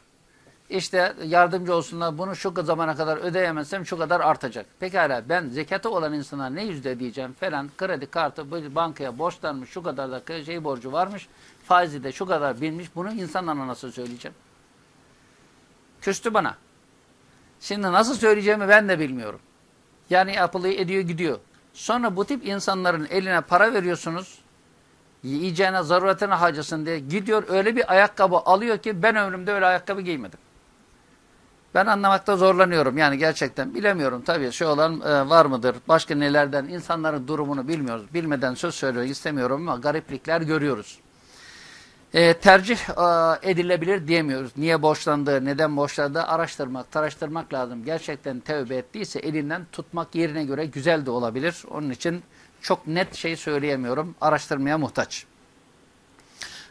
İşte yardımcı olsunlar bunu şu zamana kadar ödeyemezsem şu kadar artacak. Pekala ben zekatı olan insana ne yüzde diyeceğim falan kredi kartı bankaya borçlanmış şu kadar da şey borcu varmış. Faizi de şu kadar bilmiş bunu insanlara nasıl söyleyeceğim? Küstü bana. Şimdi nasıl söyleyeceğimi ben de bilmiyorum. Yani yapılıyor ediyor gidiyor. Sonra bu tip insanların eline para veriyorsunuz. Yiyeceğine, zaruretine hacısın diye gidiyor öyle bir ayakkabı alıyor ki ben ömrümde öyle ayakkabı giymedim. Ben anlamakta zorlanıyorum. Yani gerçekten bilemiyorum tabii şey olan e, var mıdır? Başka nelerden insanların durumunu bilmiyoruz. Bilmeden söz söylüyor istemiyorum ama gariplikler görüyoruz e, tercih e, edilebilir diyemiyoruz. Niye borçlandığı, neden borçlandığı araştırmak, taraştırmak lazım. Gerçekten tevbe ettiyse elinden tutmak yerine göre güzel de olabilir. Onun için çok net şey söyleyemiyorum. Araştırmaya muhtaç.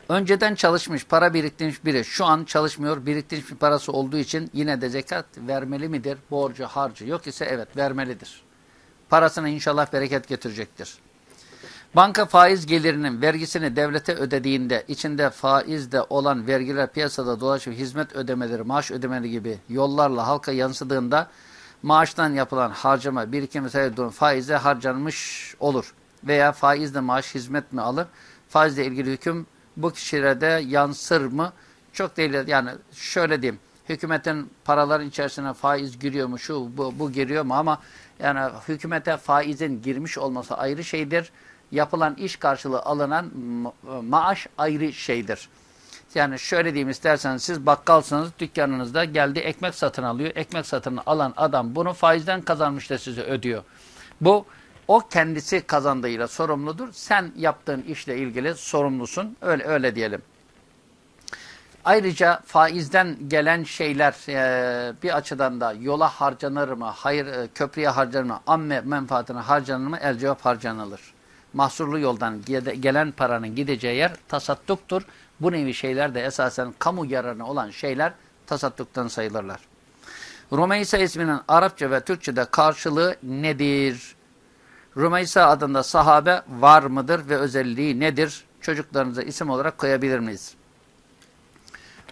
Önceden çalışmış, para biriktirmiş biri şu an çalışmıyor, biriktirmiş bir parası olduğu için yine de zekat vermeli midir? Borcu, harcı yok ise evet vermelidir. Parasına inşallah bereket getirecektir. Banka faiz gelirinin vergisini devlete ödediğinde içinde faizde olan vergiler piyasada dolaşıp hizmet ödemeleri, maaş ödemeleri gibi yollarla halka yansıdığında maaştan yapılan harcama birikimi sayıdığın faize harcanmış olur. Veya faizle maaş hizmet mi alır? Faizle ilgili hüküm bu kişilerde yansır mı? Çok değil yani şöyle diyeyim. Hükümetin paraların içerisine faiz giriyor mu? Şu bu, bu giriyor mu? Ama yani hükümete faizin girmiş olması ayrı şeydir. Yapılan iş karşılığı alınan ma maaş ayrı şeydir. Yani şöyle diyeyim isterseniz siz bakkalsınız dükkanınızda geldi ekmek satın alıyor. Ekmek satın alan adam bunu faizden kazanmış da size ödüyor. Bu o kendisi kazandığıyla sorumludur. Sen yaptığın işle ilgili sorumlusun. Öyle öyle diyelim. Ayrıca faizden gelen şeyler e, bir açıdan da yola harcanır mı, hayır e, köprüye harcanır mı, amme menfaatine harcanır mı, el cevap harcanılır. Mahsurlu yoldan gelen paranın gideceği yer tasadduktur. Bu nevi şeyler de esasen kamu yararına olan şeyler tasadduktan sayılırlar. Rumeysa isminin Arapça ve Türkçe'de karşılığı nedir? Rumeysa adında sahabe var mıdır ve özelliği nedir? Çocuklarınıza isim olarak koyabilir miyiz?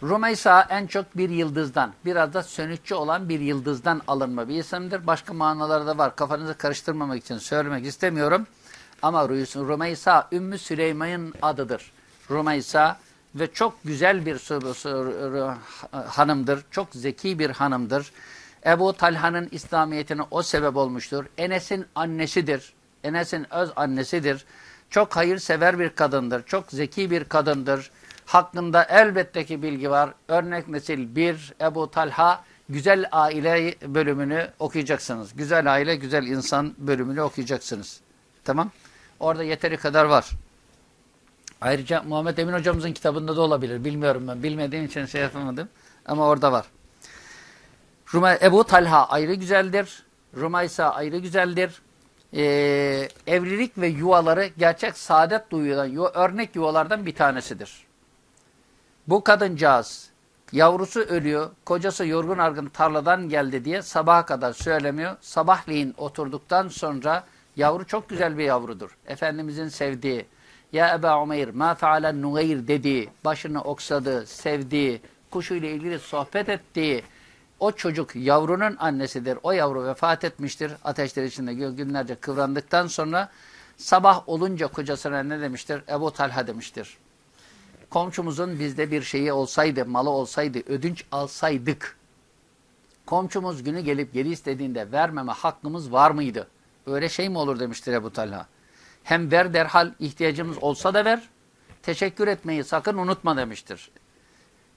Rumeysa en çok bir yıldızdan, biraz da sönükçü olan bir yıldızdan alınma bir isimdir. Başka manaları da var. Kafanızı karıştırmamak için söylemek istemiyorum. Ama Rumeysa Ümmü Süleyman'ın adıdır. Rumeysa ve çok güzel bir hanımdır. Çok zeki bir hanımdır. Ebu Talha'nın İslamiyetine o sebep olmuştur. Enes'in annesidir. Enes'in öz annesidir. Çok hayırsever bir kadındır. Çok zeki bir kadındır. Hakkında elbette ki bilgi var. Örnek nesil 1 Ebu Talha güzel aile bölümünü okuyacaksınız. Güzel aile, güzel insan bölümünü okuyacaksınız. Tamam. Orada yeteri kadar var. Ayrıca Muhammed Emin hocamızın kitabında da olabilir. Bilmiyorum ben. Bilmediğim için şey yapamadım. Ama orada var. Rumay Ebu Talha ayrı güzeldir. Rumaysa ayrı güzeldir. Ee, evlilik ve yuvaları gerçek saadet duyulan örnek yuvalardan bir tanesidir. Bu kadıncağız yavrusu ölüyor, kocası yorgun argın tarladan geldi diye sabaha kadar söylemiyor. Sabahleyin oturduktan sonra yavru çok güzel bir yavrudur. Efendimizin sevdiği, ya Eba Umeyr ma fealen nugayr dediği, başını oksadı, sevdiği, kuşuyla ilgili sohbet ettiği, o çocuk yavrunun annesidir. O yavru vefat etmiştir. Ateşler içinde günlerce kıvrandıktan sonra sabah olunca kocasına ne demiştir? Ebu Talha demiştir. Komşumuzun bizde bir şeyi olsaydı, malı olsaydı, ödünç alsaydık. Komşumuz günü gelip geri istediğinde vermeme hakkımız var mıydı? Öyle şey mi olur demiştir Ebu Talha. Hem ver derhal ihtiyacımız olsa da ver. Teşekkür etmeyi sakın unutma demiştir.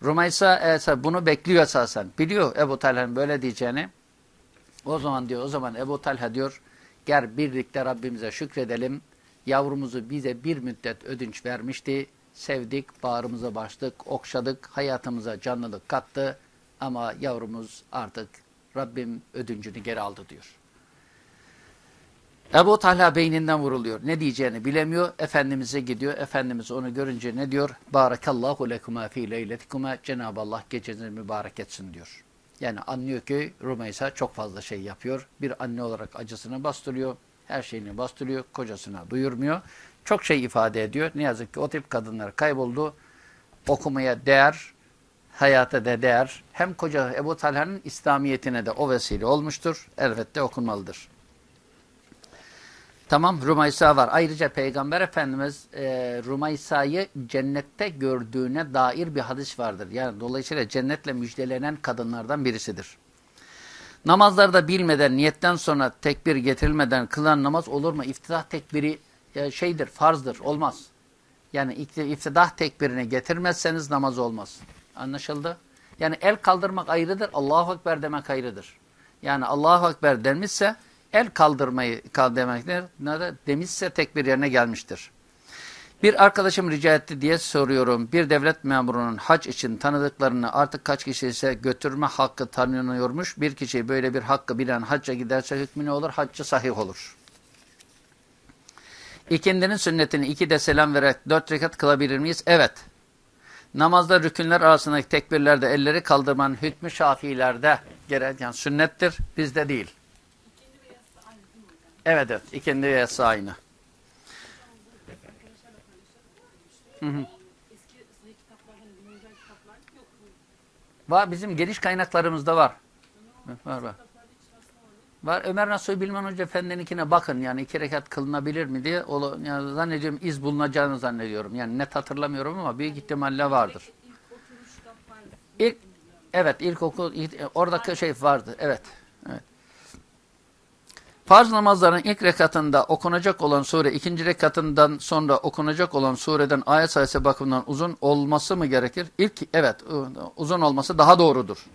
Rumaysa e, bunu bekliyor esasen. Biliyor Ebu Talha'nın böyle diyeceğini. O zaman diyor, o zaman Ebu Talha diyor, gel birlikte Rabbimize şükredelim. Yavrumuzu bize bir müddet ödünç vermişti. Sevdik, bağrımıza başladık, okşadık, hayatımıza canlılık kattı. Ama yavrumuz artık Rabbim ödüncünü geri aldı diyor. Ebu Talha beyninden vuruluyor. Ne diyeceğini bilemiyor. Efendimiz'e gidiyor. Efendimiz onu görünce ne diyor? Barakallahu lekuma fi leyletikuma. Cenab-ı Allah gecenizi mübarek etsin diyor. Yani anlıyor ki Rumeysa çok fazla şey yapıyor. Bir anne olarak acısını bastırıyor. Her şeyini bastırıyor. Kocasına duyurmuyor. Çok şey ifade ediyor. Ne yazık ki o tip kadınlar kayboldu. Okumaya değer, hayata da değer. Hem koca Ebu Talha'nın İslamiyetine de o vesile olmuştur. Elbette okunmalıdır. Tamam Rumaysa var. Ayrıca Peygamber Efendimiz e, Rumaysa'yı cennette gördüğüne dair bir hadis vardır. Yani dolayısıyla cennetle müjdelenen kadınlardan birisidir. Namazlarda bilmeden, niyetten sonra tekbir getirilmeden kılan namaz olur mu? İftidah tekbiri e, şeydir, farzdır, olmaz. Yani iftidah tekbirini getirmezseniz namaz olmaz. Anlaşıldı? Yani el kaldırmak ayrıdır, Allahu Ekber demek ayrıdır. Yani Allahu Ekber denmişse el kaldırmayı kal demektir. Demişse tekbir yerine gelmiştir. Bir arkadaşım rica etti diye soruyorum. Bir devlet memurunun hac için tanıdıklarını artık kaç kişi ise götürme hakkı tanınıyormuş. Bir kişi böyle bir hakkı bilen hacca giderse hükmü ne olur? Haccı sahih olur. İkindinin sünnetini iki de selam vererek dört rekat kılabilir miyiz? Evet. Namazda rükünler arasındaki tekbirlerde elleri kaldırmanın hükmü şafilerde gereken sünnettir. Bizde değil. Evet evet. İkindi yatsı aynı. Var bizim geniş kaynaklarımızda var. Var var. Var Ömer Nasuhi Bilmen Hoca Efendi'ninkine bakın yani iki rekat kılınabilir mi diye. O, yani zannediyorum iz bulunacağını zannediyorum. Yani net hatırlamıyorum ama büyük ihtimalle vardır. İlk, evet ilk okul oradaki şey vardı. Evet. Farz namazların ilk rekatında okunacak olan sure ikinci rekatından sonra okunacak olan sureden ayet sayısı bakımından uzun olması mı gerekir? İlk evet uzun olması daha doğrudur.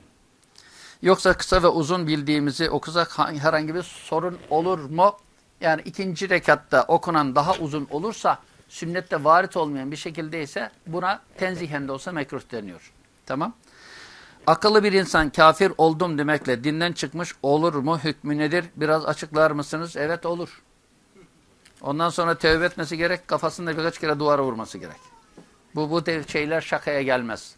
Yoksa kısa ve uzun bildiğimizi okusak herhangi bir sorun olur mu? Yani ikinci rekatta okunan daha uzun olursa sünnette varit olmayan bir şekilde ise buna tenzihen de olsa mekruh deniyor. Tamam. Akıllı bir insan kafir oldum demekle dinden çıkmış olur mu? Hükmü nedir? Biraz açıklar mısınız? Evet olur. Ondan sonra tövbe etmesi gerek. Kafasında birkaç kere duvara vurması gerek. Bu, bu şeyler şakaya gelmez.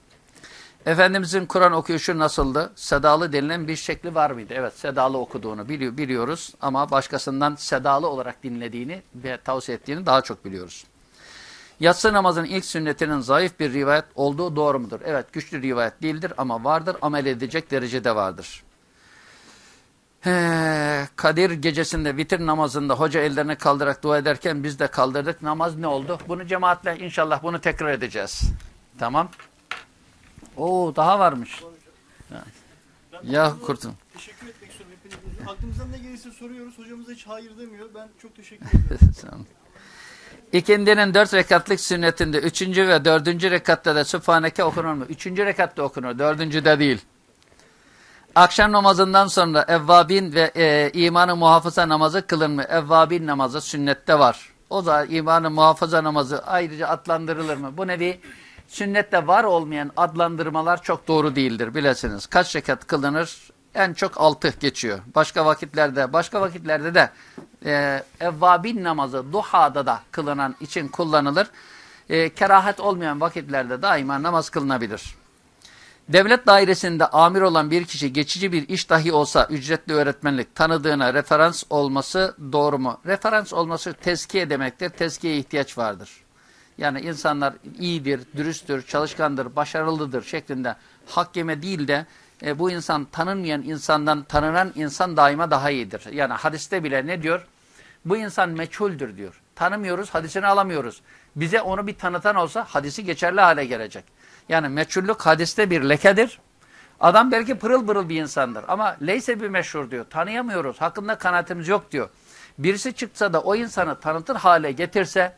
Efendimizin Kur'an okuyuşu nasıldı? Sedalı denilen bir şekli var mıydı? Evet sedalı okuduğunu biliyor, biliyoruz ama başkasından sedalı olarak dinlediğini ve tavsiye ettiğini daha çok biliyoruz. Yatsı namazının ilk sünnetinin zayıf bir rivayet olduğu doğru mudur? Evet güçlü rivayet değildir ama vardır amel edecek derecede vardır. He, Kadir gecesinde vitir namazında hoca ellerini kaldırarak dua ederken biz de kaldırdık. Namaz ne oldu? Bunu cemaatle inşallah bunu tekrar edeceğiz. Tamam. Oo daha varmış. Ya, ya kurtun. Teşekkür etmek istiyorum hepinize. Aklımızdan ne gelirse soruyoruz. Hocamız hiç hayır demiyor. Ben çok teşekkür ederim. İkindinin dört rekatlık sünnetinde üçüncü ve dördüncü rekatta da Sübhaneke okunur mu? Üçüncü rekatta okunur, dördüncüde değil. Akşam namazından sonra evvabin ve e, imanı muhafaza namazı kılın mı? Evvabin namazı sünnette var. O da imanı muhafaza namazı ayrıca adlandırılır mı? Bu nevi sünnette var olmayan adlandırmalar çok doğru değildir bilesiniz. Kaç rekat kılınır? En çok altı geçiyor. Başka vakitlerde, başka vakitlerde de e, evvabin namazı duhada da kılınan için kullanılır. E, kerahat olmayan vakitlerde daima namaz kılınabilir. Devlet dairesinde amir olan bir kişi geçici bir iş dahi olsa ücretli öğretmenlik tanıdığına referans olması doğru mu? Referans olması tezkiye demektir. Tezkiyeye ihtiyaç vardır. Yani insanlar iyidir, dürüsttür, çalışkandır, başarılıdır şeklinde hak yeme değil de e, bu insan tanınmayan insandan tanınan insan daima daha iyidir. Yani hadiste bile ne diyor? Bu insan meçhuldür diyor. Tanımıyoruz, hadisini alamıyoruz. Bize onu bir tanıtan olsa hadisi geçerli hale gelecek. Yani meçhullük hadiste bir lekedir. Adam belki pırıl pırıl bir insandır ama leyse bir meşhur diyor. Tanıyamıyoruz, hakkında kanaatimiz yok diyor. Birisi çıksa da o insanı tanıtır hale getirse,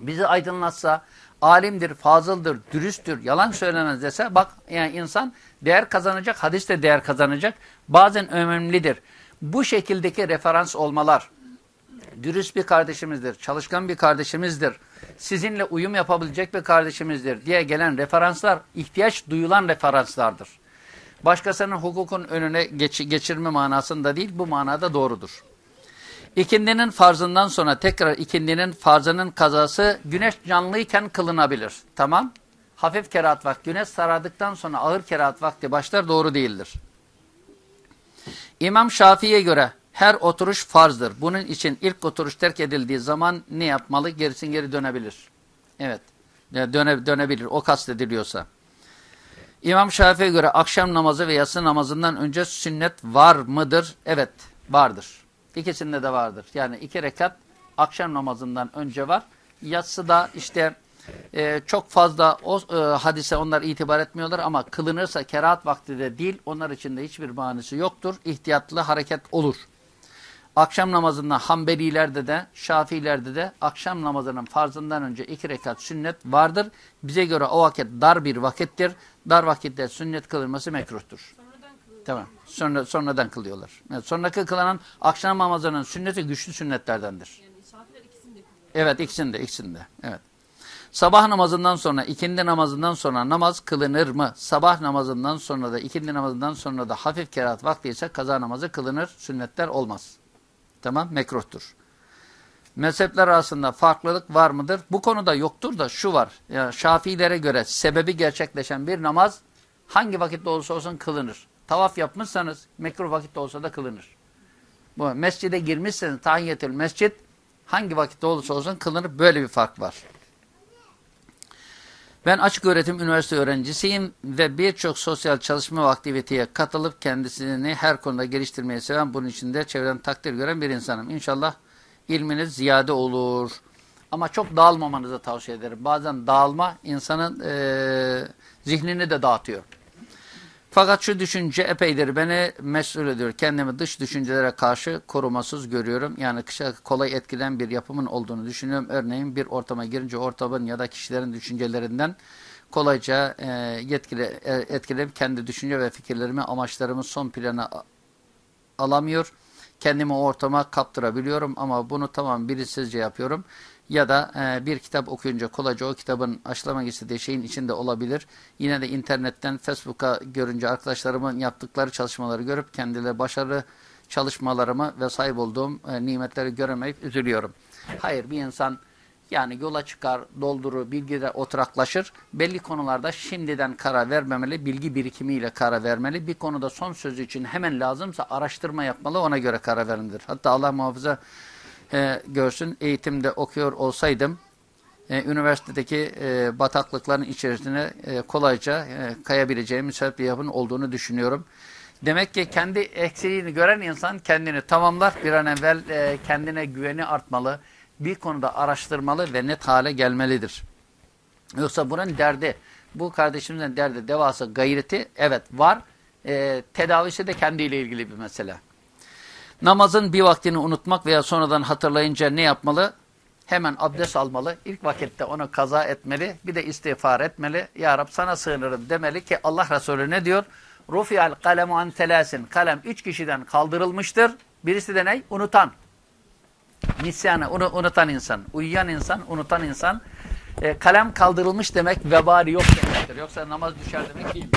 bizi aydınlatsa, alimdir, fazıldır, dürüsttür, yalan söylemez dese bak yani insan değer kazanacak, hadis de değer kazanacak. Bazen önemlidir. Bu şekildeki referans olmalar, dürüst bir kardeşimizdir, çalışkan bir kardeşimizdir, sizinle uyum yapabilecek bir kardeşimizdir diye gelen referanslar ihtiyaç duyulan referanslardır. Başkasının hukukun önüne geç geçirme manasında değil, bu manada doğrudur. İkindinin farzından sonra tekrar ikindinin farzının kazası güneş canlıyken kılınabilir. Tamam. Hafif kerahat vakti. Güneş sarardıktan sonra ağır kerahat vakti başlar doğru değildir. İmam Şafii'ye göre her oturuş farzdır. Bunun için ilk oturuş terk edildiği zaman ne yapmalı? Gerisin geri dönebilir. Evet. Döne, dönebilir. O kastediliyorsa. İmam Şafii'ye göre akşam namazı ve yatsı namazından önce sünnet var mıdır? Evet. Vardır. İkisinde de vardır. Yani iki rekat akşam namazından önce var. Yatsı da işte e, çok fazla o e, hadise onlar itibar etmiyorlar ama kılınırsa kerahat vakti de değil onlar için de hiçbir manisi yoktur. İhtiyatlı hareket olur. Akşam namazında Hanbelilerde de Şafilerde de akşam namazının farzından önce iki rekat sünnet vardır. Bize göre o vakit dar bir vakittir. Dar vakitte sünnet kılınması mekruhtur. Tamam. Sonra, sonradan kılıyorlar. Evet, sonraki kılınan akşam namazının sünneti güçlü sünnetlerdendir. Yani evet ikisinde, ikisinde. Evet. Sabah namazından sonra, ikindi namazından sonra namaz kılınır mı? Sabah namazından sonra da, ikindi namazından sonra da hafif kerahat vakti ise kaza namazı kılınır. Sünnetler olmaz. Tamam, mekruhtur. Mezhepler arasında farklılık var mıdır? Bu konuda yoktur da şu var. Ya Şafiilere göre sebebi gerçekleşen bir namaz hangi vakitte olursa olsun kılınır. Tavaf yapmışsanız mekruh vakitte olsa da kılınır. Bu mescide girmişseniz tahiyyetül mescid hangi vakitte olursa olsun kılınır. Böyle bir fark var. Ben açık öğretim üniversite öğrencisiyim ve birçok sosyal çalışma ve aktiviteye katılıp kendisini her konuda geliştirmeyi seven, bunun için de çevreden takdir gören bir insanım. İnşallah ilminiz ziyade olur. Ama çok dağılmamanızı tavsiye ederim. Bazen dağılma insanın e, zihnini de dağıtıyor. Fakat şu düşünce epeydir beni mesul ediyor. Kendimi dış düşüncelere karşı korumasız görüyorum. Yani kışa kolay etkilen bir yapımın olduğunu düşünüyorum. Örneğin bir ortama girince ortamın ya da kişilerin düşüncelerinden kolayca e, yetkili, e, etkilenip kendi düşünce ve fikirlerimi, amaçlarımı son plana alamıyor. Kendimi ortama kaptırabiliyorum ama bunu tamam bilinçsizce yapıyorum. Ya da e, bir kitap okuyunca kolayca o kitabın aşılamak istediği şeyin içinde olabilir. Yine de internetten, Facebook'a görünce arkadaşlarımın yaptıkları çalışmaları görüp kendileri başarılı çalışmalarımı ve sahip olduğum e, nimetleri göremeyip üzülüyorum. Hayır bir insan yani yola çıkar, doldurur, bilgiler oturaklaşır. Belli konularda şimdiden karar vermemeli, bilgi birikimiyle karar vermeli. Bir konuda son sözü için hemen lazımsa araştırma yapmalı, ona göre karar vermelidir. Hatta Allah muhafaza e, görsün, eğitimde okuyor olsaydım, e, üniversitedeki e, bataklıkların içerisine e, kolayca e, kayabileceğim müsait bir yapının olduğunu düşünüyorum. Demek ki kendi eksiliğini gören insan kendini tamamlar. Bir an evvel e, kendine güveni artmalı bir konuda araştırmalı ve net hale gelmelidir. Yoksa bunun derdi, bu kardeşimizin derdi, devası, gayreti evet var. E, tedavisi de kendiyle ilgili bir mesele. Namazın bir vaktini unutmak veya sonradan hatırlayınca ne yapmalı? Hemen abdest almalı. İlk vakitte onu kaza etmeli. Bir de istiğfar etmeli. Ya Rab sana sığınırım demeli ki Allah Resulü ne diyor? Rufi'al kalemu an telasin. Kalem üç kişiden kaldırılmıştır. Birisi de ne? Unutan. Nisyanı unutan insan, uyuyan insan, unutan insan. E, kalem kaldırılmış demek vebali yok demektir. Yoksa namaz düşer demek değil.